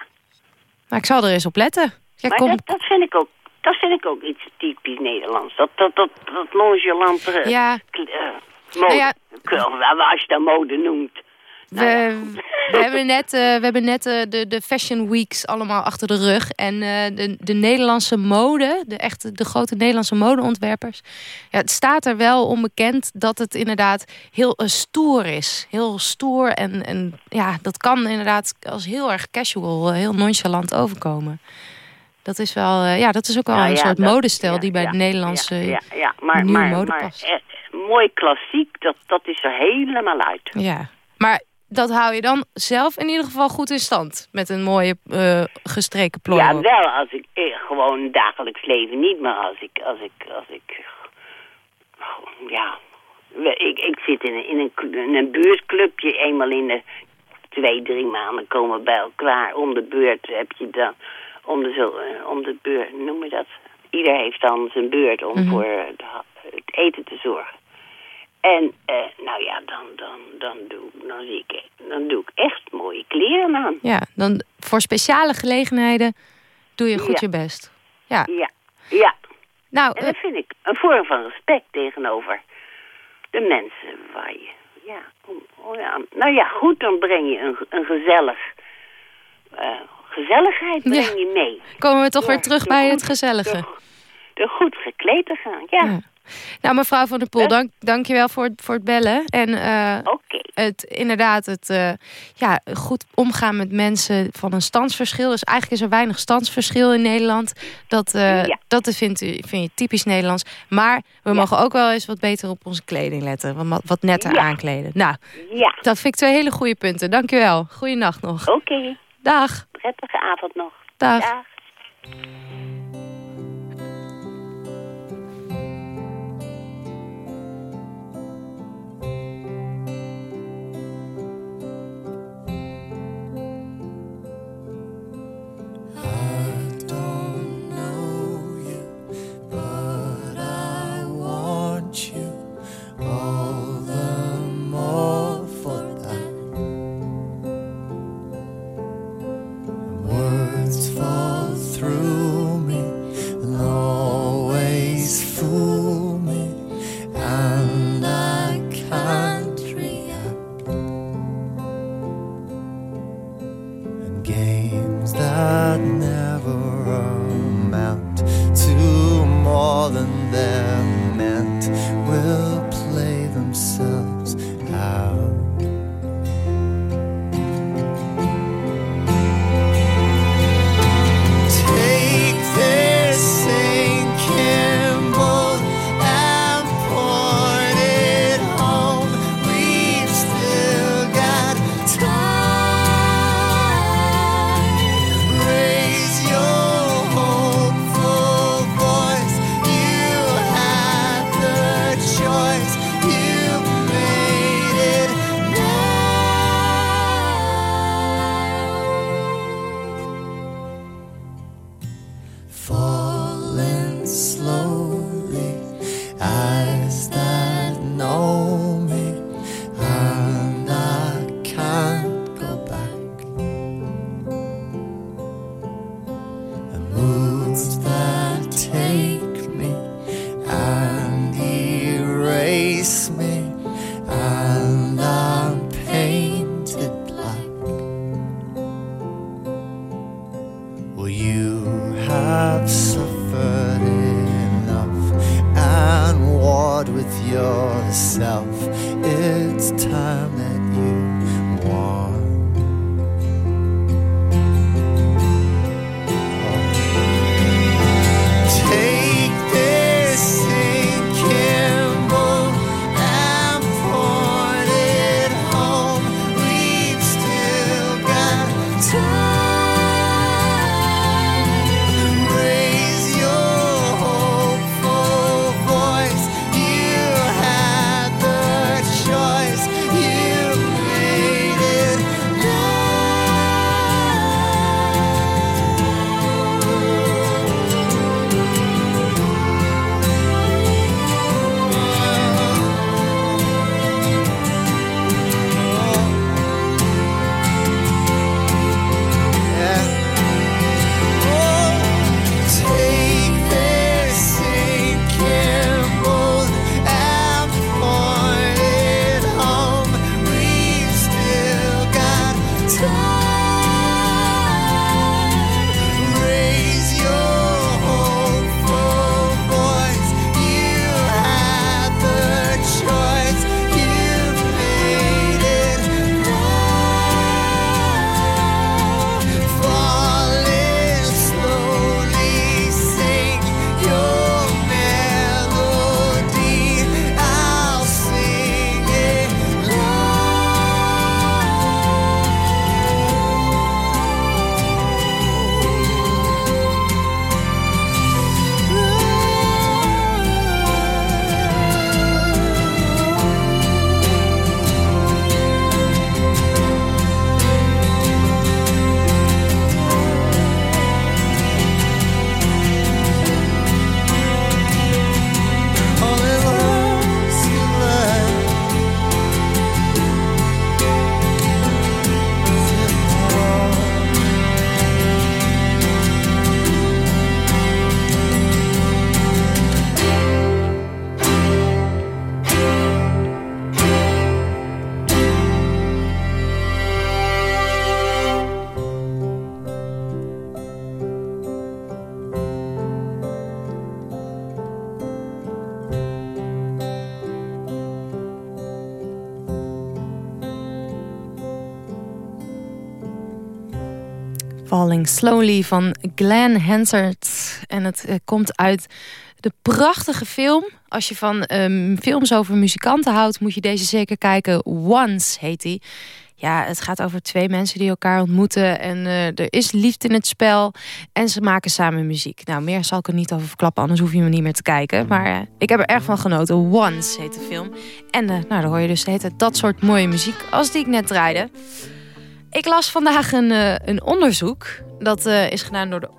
Maar ik zal er eens op letten. Ja, Maar kom, dat, dat vind ik ook, dat vind ik ook iets typisch Nederlands. Dat, dat, dat, dat nonchalante... ja, kle- eh, mode. Nou ja. Als je dat mode noemt. we, we hebben net, eh, we hebben net eh, de, de Fashion Weeks allemaal achter de rug. En eh, de, de Nederlandse mode, de, echte, de grote Nederlandse modeontwerpers. Ja, het staat er wel onbekend dat het inderdaad heel eh, stoer is. Heel stoer en, en ja, dat kan inderdaad als heel erg casual, eh, heel nonchalant overkomen. Dat is wel, eh, ja, dat is ook wel Nou een ja, soort dat- modestijl ja, die bij ja, de Nederlandse... Ja, ja, ja. maar, nieuwe maar, mode maar past. eh, mooi klassiek, dat, dat is er helemaal uit. Ja, maar dat hou je dan zelf in ieder geval goed in stand. Met een mooie eh, gestreken plooi. Ja, wel als ik eh, gewoon dagelijks leven niet, maar als ik, als ik, als ik, oh, ja, ik, ik zit in een, in een, in een buurtclubje, eenmaal in de twee, drie maanden komen we bij elkaar. Om de beurt heb je dan, om de, zo, eh, om de beurt, noem je dat? Ieder heeft dan zijn beurt om Mhm. voor de ha- het eten te zorgen. En, eh, nou ja, dan, dan, dan, doe, dan, zie ik, dan doe ik echt mooie kleren aan. Ja, dan voor speciale gelegenheden doe je goed Ja. je best. Ja, Ja, ja. nou, En eh, dat vind ik een vorm van respect tegenover de mensen waar je... Ja, om- oh ja. Nou ja, goed, dan breng je een, een gezellig... eh, gezelligheid breng Ja. je mee. komen we toch Door- weer terug bij goed- het gezellige. Door, door goed gekleed te gaan, ja. Ja. Nou, mevrouw Van der Poel, dank, dank je wel voor, het- voor het bellen. En Oké. het, inderdaad, het eh, ja, goed omgaan met mensen van een standsverschil. Dus eigenlijk is er weinig standsverschil in Nederland. Dat, eh, Ja. dat vind, u, vind je typisch Nederlands. Maar we Ja. mogen ook wel eens wat beter op onze kleding letten. Wat, wat netter Ja. aankleden. Nou, Ja, dat vind ik twee hele goede punten. Dank je wel. Goeienacht nog. oké. Dag. Prettige avond nog. Dag. Dag. Slowly van Glenn Hansard. En het eh, komt uit de prachtige film. Als je van ehm, films over muzikanten houdt, moet je deze zeker kijken. Once heet die. Ja, het gaat over twee mensen die elkaar ontmoeten. En eh, er is liefde in het spel. En ze maken samen muziek. Nou, meer zal ik er niet over verklappen, anders hoef je me niet meer te kijken. Maar eh, ik heb er erg van genoten. Once heet de film. En nou, dan hoor je dus tijd dat soort mooie muziek als die ik net draaide. Ik las vandaag een, eh, een onderzoek. Dat eh, is gedaan door de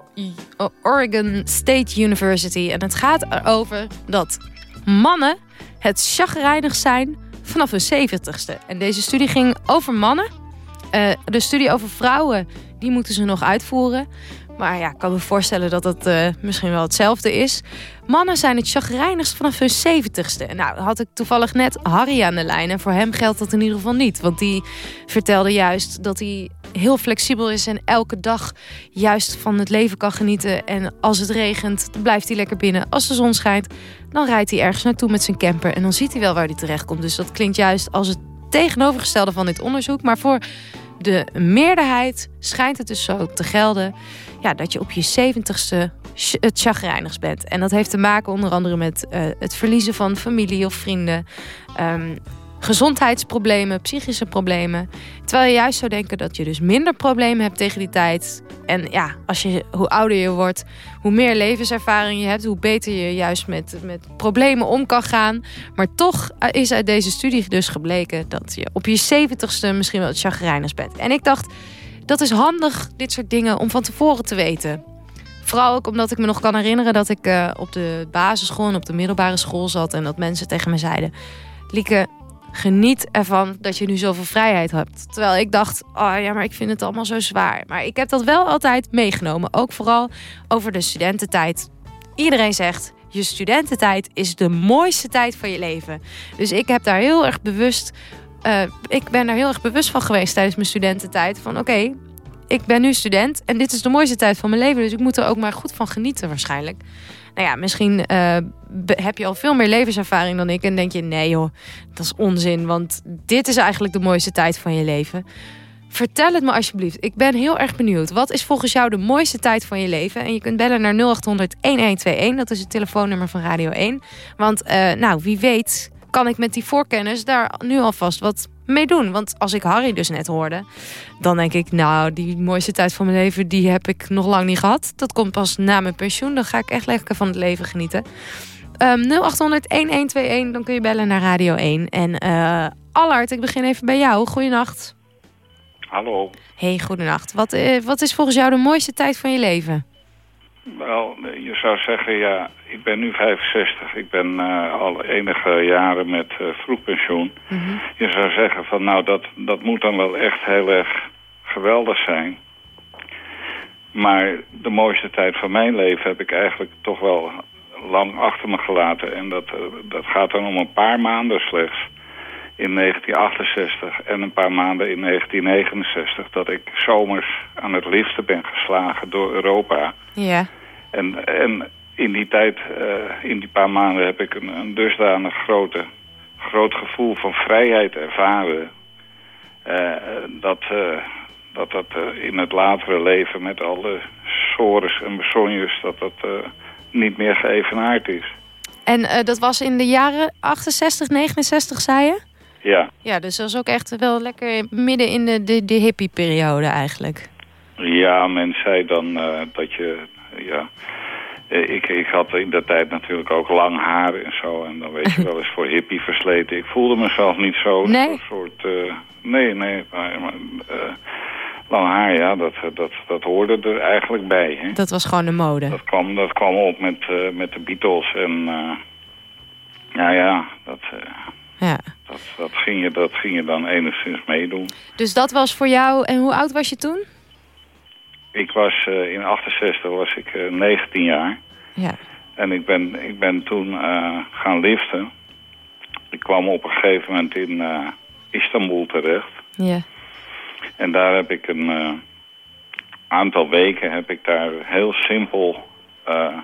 Oregon State University. En het gaat erover dat mannen het chagrijnig zijn vanaf hun zeventigste. En deze studie ging over mannen. Eh, de studie over vrouwen, die moeten ze nog uitvoeren. Maar ja, ik kan me voorstellen dat dat eh, misschien wel hetzelfde is. Mannen zijn het chagrijnigst vanaf hun zeventigste. Nou, had ik toevallig net Harry aan de lijn. En voor hem geldt dat in ieder geval niet. Want die vertelde juist dat hij heel flexibel is... en elke dag juist van het leven kan genieten. En als het regent, dan blijft hij lekker binnen. Als de zon schijnt, dan rijdt hij ergens naartoe met zijn camper... en dan ziet hij wel waar hij terecht komt. Dus dat klinkt juist als het tegenovergestelde van dit onderzoek. Maar voor de meerderheid schijnt het dus zo te gelden... Ja, dat je op je zeventigste het chagrijnigst bent. En dat heeft te maken onder andere met eh, het verliezen van familie of vrienden... ehm, gezondheidsproblemen, psychische problemen. Terwijl je juist zou denken dat je dus minder problemen hebt tegen die tijd. En ja, als je, hoe ouder je wordt, hoe meer levenservaring je hebt... hoe beter je juist met, met problemen om kan gaan. Maar toch eh, is uit deze studie dus gebleken... dat je op je zeventigste misschien wel het chagrijnigst bent. En ik dacht, dat is handig, dit soort dingen, om van tevoren te weten. Vooral ook omdat ik me nog kan herinneren dat ik eh, op de basisschool en op de middelbare school zat. En dat mensen tegen me zeiden: Lieke, geniet ervan dat je nu zoveel vrijheid hebt. Terwijl ik dacht: oh ja, maar ik vind het allemaal zo zwaar. Maar ik heb dat wel altijd meegenomen. Ook vooral over de studententijd. Iedereen zegt: je studententijd is de mooiste tijd van je leven. Dus ik heb daar heel erg bewust. Eh, ik ben daar heel erg bewust van geweest tijdens mijn studententijd. Van oké, ik ben nu student en dit is de mooiste tijd van mijn leven. Dus ik moet er ook maar goed van genieten waarschijnlijk. Nou ja, misschien eh, heb je al veel meer levenservaring dan ik. En denk je, nee joh, dat is onzin. Want dit is eigenlijk de mooiste tijd van je leven. Vertel het me alsjeblieft. Ik ben heel erg benieuwd. Wat is volgens jou de mooiste tijd van je leven? En je kunt bellen naar 0800 1121. Dat is het telefoonnummer van Radio 1. Want eh, nou, wie weet kan ik met die voorkennis daar nu alvast wat mee doen. Want als ik Harry dus net hoorde, dan denk ik... nou, die mooiste tijd van mijn leven, die heb ik nog lang niet gehad. Dat komt pas na mijn pensioen. Dan ga ik echt lekker van het leven genieten. Ehm 0800-1121, dan kun je bellen naar Radio 1. En eh Allard, ik begin even bij jou. Goedenacht. Hallo. Hey, goedenacht. Wat, eh, wat is volgens jou de mooiste tijd van je leven? Wel, je zou zeggen, ja, ik ben nu 65. Ik ben eh, al enige jaren met eh vroegpensioen. Je zou zeggen van, nou, dat, dat moet dan wel echt heel erg geweldig zijn. Maar de mooiste tijd van mijn leven heb ik eigenlijk toch wel lang achter me gelaten. En dat, eh, dat gaat dan om een paar maanden slechts. In 1968 en een paar maanden in 1969... dat ik zomers aan het liften ben geslagen door Europa... Ja. En, en in die tijd, eh, in die paar maanden, heb ik een, een dusdanig grote, groot gevoel van vrijheid ervaren. eh, dat, eh, dat dat eh, in het latere leven met alle sores en besonjes, dat dat niet meer geëvenaard is. En dat was in de jaren 68, 69, zei je? Ja, Ja, dus dat is ook echt wel lekker midden in de, de, de hippie-periode eigenlijk. ja men zei dan dat je, ja... eh, Ik, ik had in dat tijd natuurlijk ook lang haar en zo. En dan weet je wel eens voor hippie versleten. Ik voelde mezelf niet zo. Nee? Een soort, eh, nee, nee. Maar, maar, eh, lang haar, ja, dat, dat, dat hoorde er eigenlijk bij. Hè? Dat was gewoon de mode. Dat kwam, dat kwam op met, met de Beatles. En ja, ja, dat, Ja. dat, dat, ging je, dat ging je dan enigszins meedoen. Dus dat was voor jou... En hoe oud was je toen? Ik was eh, in 68 was ik eh, 19 jaar. Ja. En ik ben, ik ben toen eh, gaan liften. Ik kwam op een gegeven moment in eh, Istanbul terecht. Ja. En daar heb ik een eh, aantal weken heb ik daar heel simpel eh,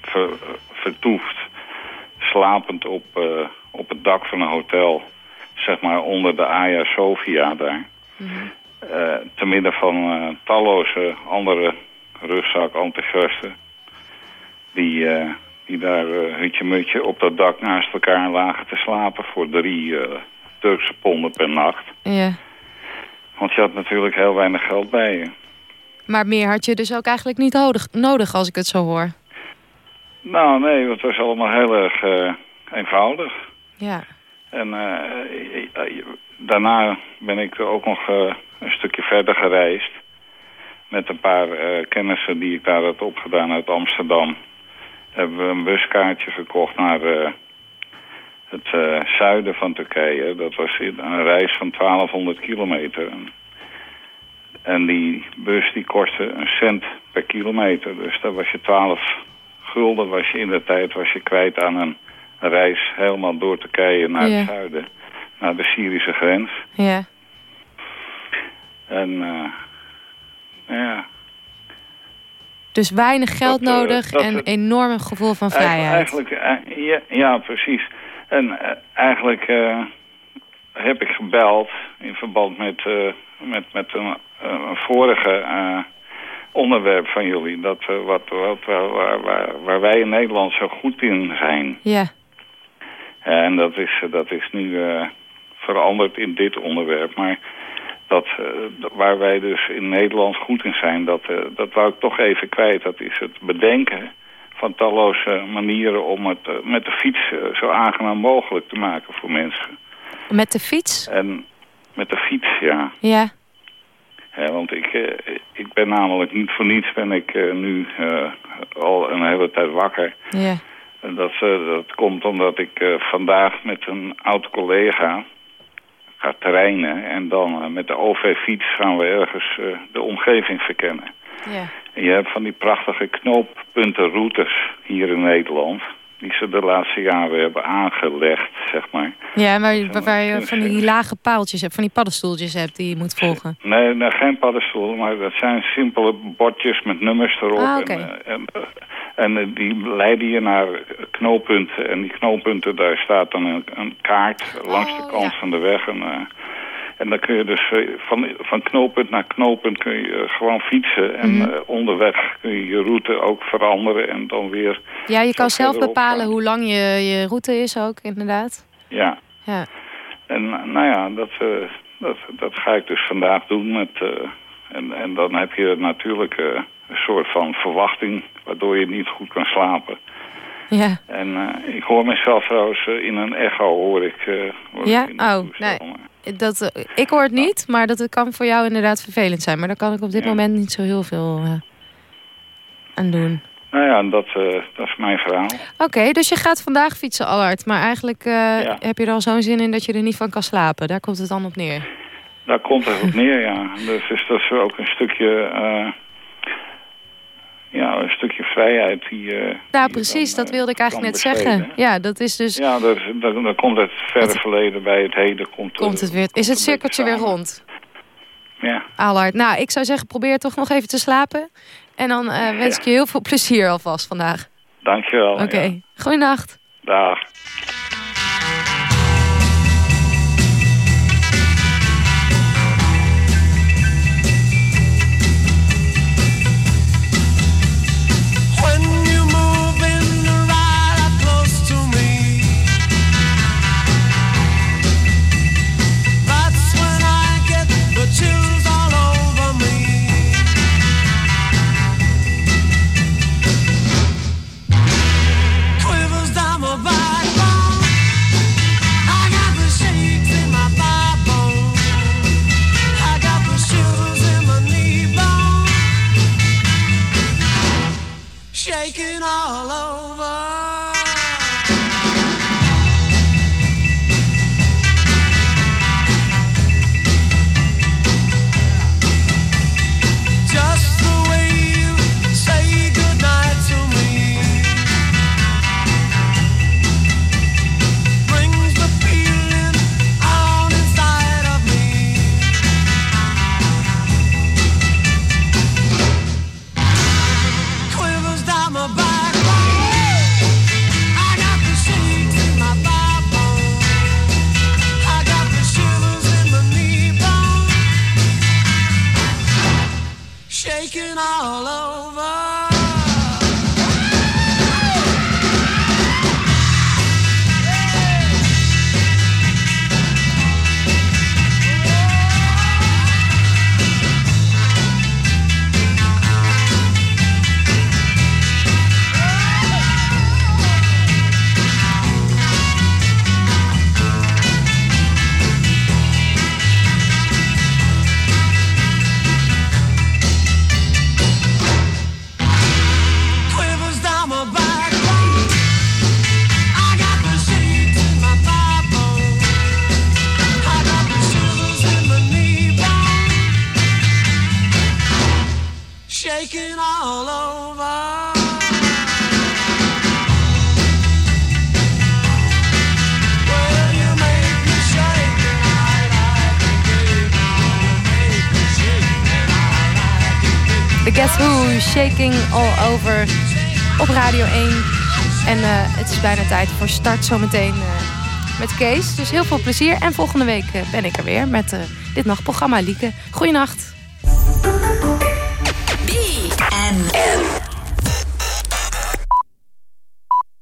ver- vertoefd. Slapend op, eh, op het dak van een hotel. Zeg maar onder de Aya Sofia daar. Eh, te midden van eh, talloze andere rugzak-enthousiasten. Die, eh, die daar hutje-mutje op dat dak naast elkaar lagen te slapen voor drie Turkse ponden per nacht. ja. Want je had natuurlijk heel weinig geld bij je. Maar meer had je dus ook eigenlijk niet nodig, nodig als ik het zo hoor. Nou, nee, het was allemaal heel erg eenvoudig. Ja. En eh, daarna ben ik ook nog eh, een stukje verder gereisd. Met een paar eh, kennissen die ik daar had opgedaan uit Amsterdam. Hebben we een buskaartje gekocht naar eh, het zuiden van Turkije. Dat was een reis van 1200 kilometer. En die bus die kostte een cent per kilometer. Dus daar was je 12 gulden was je in de tijd was je kwijt aan een reis helemaal door Turkije naar Ja. het zuiden. Naar de Syrische grens. Ja. En eh, ja, Dus weinig geld Dat, eh, nodig dat- en enorm gevoel van vrijheid. Eigenlijk, eigenlijk eh, ja, ja, precies. En eigenlijk heb ik gebeld in verband met, met, met een, een vorige onderwerp van jullie. Dat, wat, wat, waar, waar, wij in Nederland zo goed in zijn. Ja. En dat is, dat is nu veranderd in dit onderwerp. Maar dat, eh, waar wij dus in Nederland goed in zijn, dat, eh, dat wou ik toch even kwijt. Dat is het bedenken van talloze manieren om het eh, met de fiets zo aangenaam mogelijk te maken voor mensen. Met de fiets? En met de fiets, ja. Ja. Ja, want ik, ik ben namelijk niet voor niets ben ik nu al een hele tijd wakker. Ja. En dat, dat komt omdat ik vandaag met een oud collega ga terreinen. En dan eh, met de OV-fiets gaan we ergens eh, de omgeving verkennen. Ja. En je hebt van die prachtige knooppuntenroutes hier in Nederland. Die ze de laatste jaren hebben aangelegd, zeg maar. Ja, waar, waar, je van die lage paaltjes hebt, van die paddenstoeltjes hebt die je moet volgen. Nee, nee geen paddenstoelen, maar dat zijn simpele bordjes met nummers erop. Ah, en, eh, en, eh, En eh, die leiden je naar knooppunten. En die knooppunten, daar staat dan een, een kaart langs de kant van de weg. En, eh, en dan kun je dus eh, van, van knooppunt naar knooppunt kun je eh, gewoon fietsen. En Mhm. eh, onderweg kun je je route ook veranderen en dan weer... Ja, je kan zelf bepalen gaan. hoe lang je, je route is ook, inderdaad. Ja. Ja. En nou ja, dat, dat, dat ga ik dus vandaag doen. Met, en, en dan heb je natuurlijk een soort van verwachting... waardoor je niet goed kan slapen. Ja. En ik hoor mezelf trouwens in een echo, hoor ik. hoor Ja? ik Oh, nee. Dat, eh, ik hoor het niet, maar dat het kan voor jou inderdaad vervelend zijn. Maar daar kan ik op dit Ja. moment niet zo heel veel eh, aan doen. Nou ja, dat, eh, dat is mijn verhaal. Oké, dus je gaat vandaag fietsen, Allard. Maar eigenlijk Ja. heb je er al zo'n zin in dat je er niet van kan slapen. Daar komt het dan op neer. Daar komt het op neer, ja. Dus is dat is ook een stukje... eh, ja, een stukje vrijheid die... eh, Nou, precies, dat wilde ik eigenlijk net zeggen. Ja, dat is dus... ja, dat, is- dan, komt het verre verleden bij het heden. Komt, Komt het weer, is het cirkeltje weer rond? Ja, Allard, nou, ik zou zeggen, probeer toch nog even te slapen. En dan eh, wens ik je heel veel plezier alvast vandaag. dankjewel. Oké, ja. goeienacht. Dag. Shaking All Over op Radio 1. En eh, het is bijna tijd voor start zometeen eh, met Kees. Dus heel veel plezier. En volgende week eh, ben ik er weer met dit nachtprogramma Lieke. Goeienacht.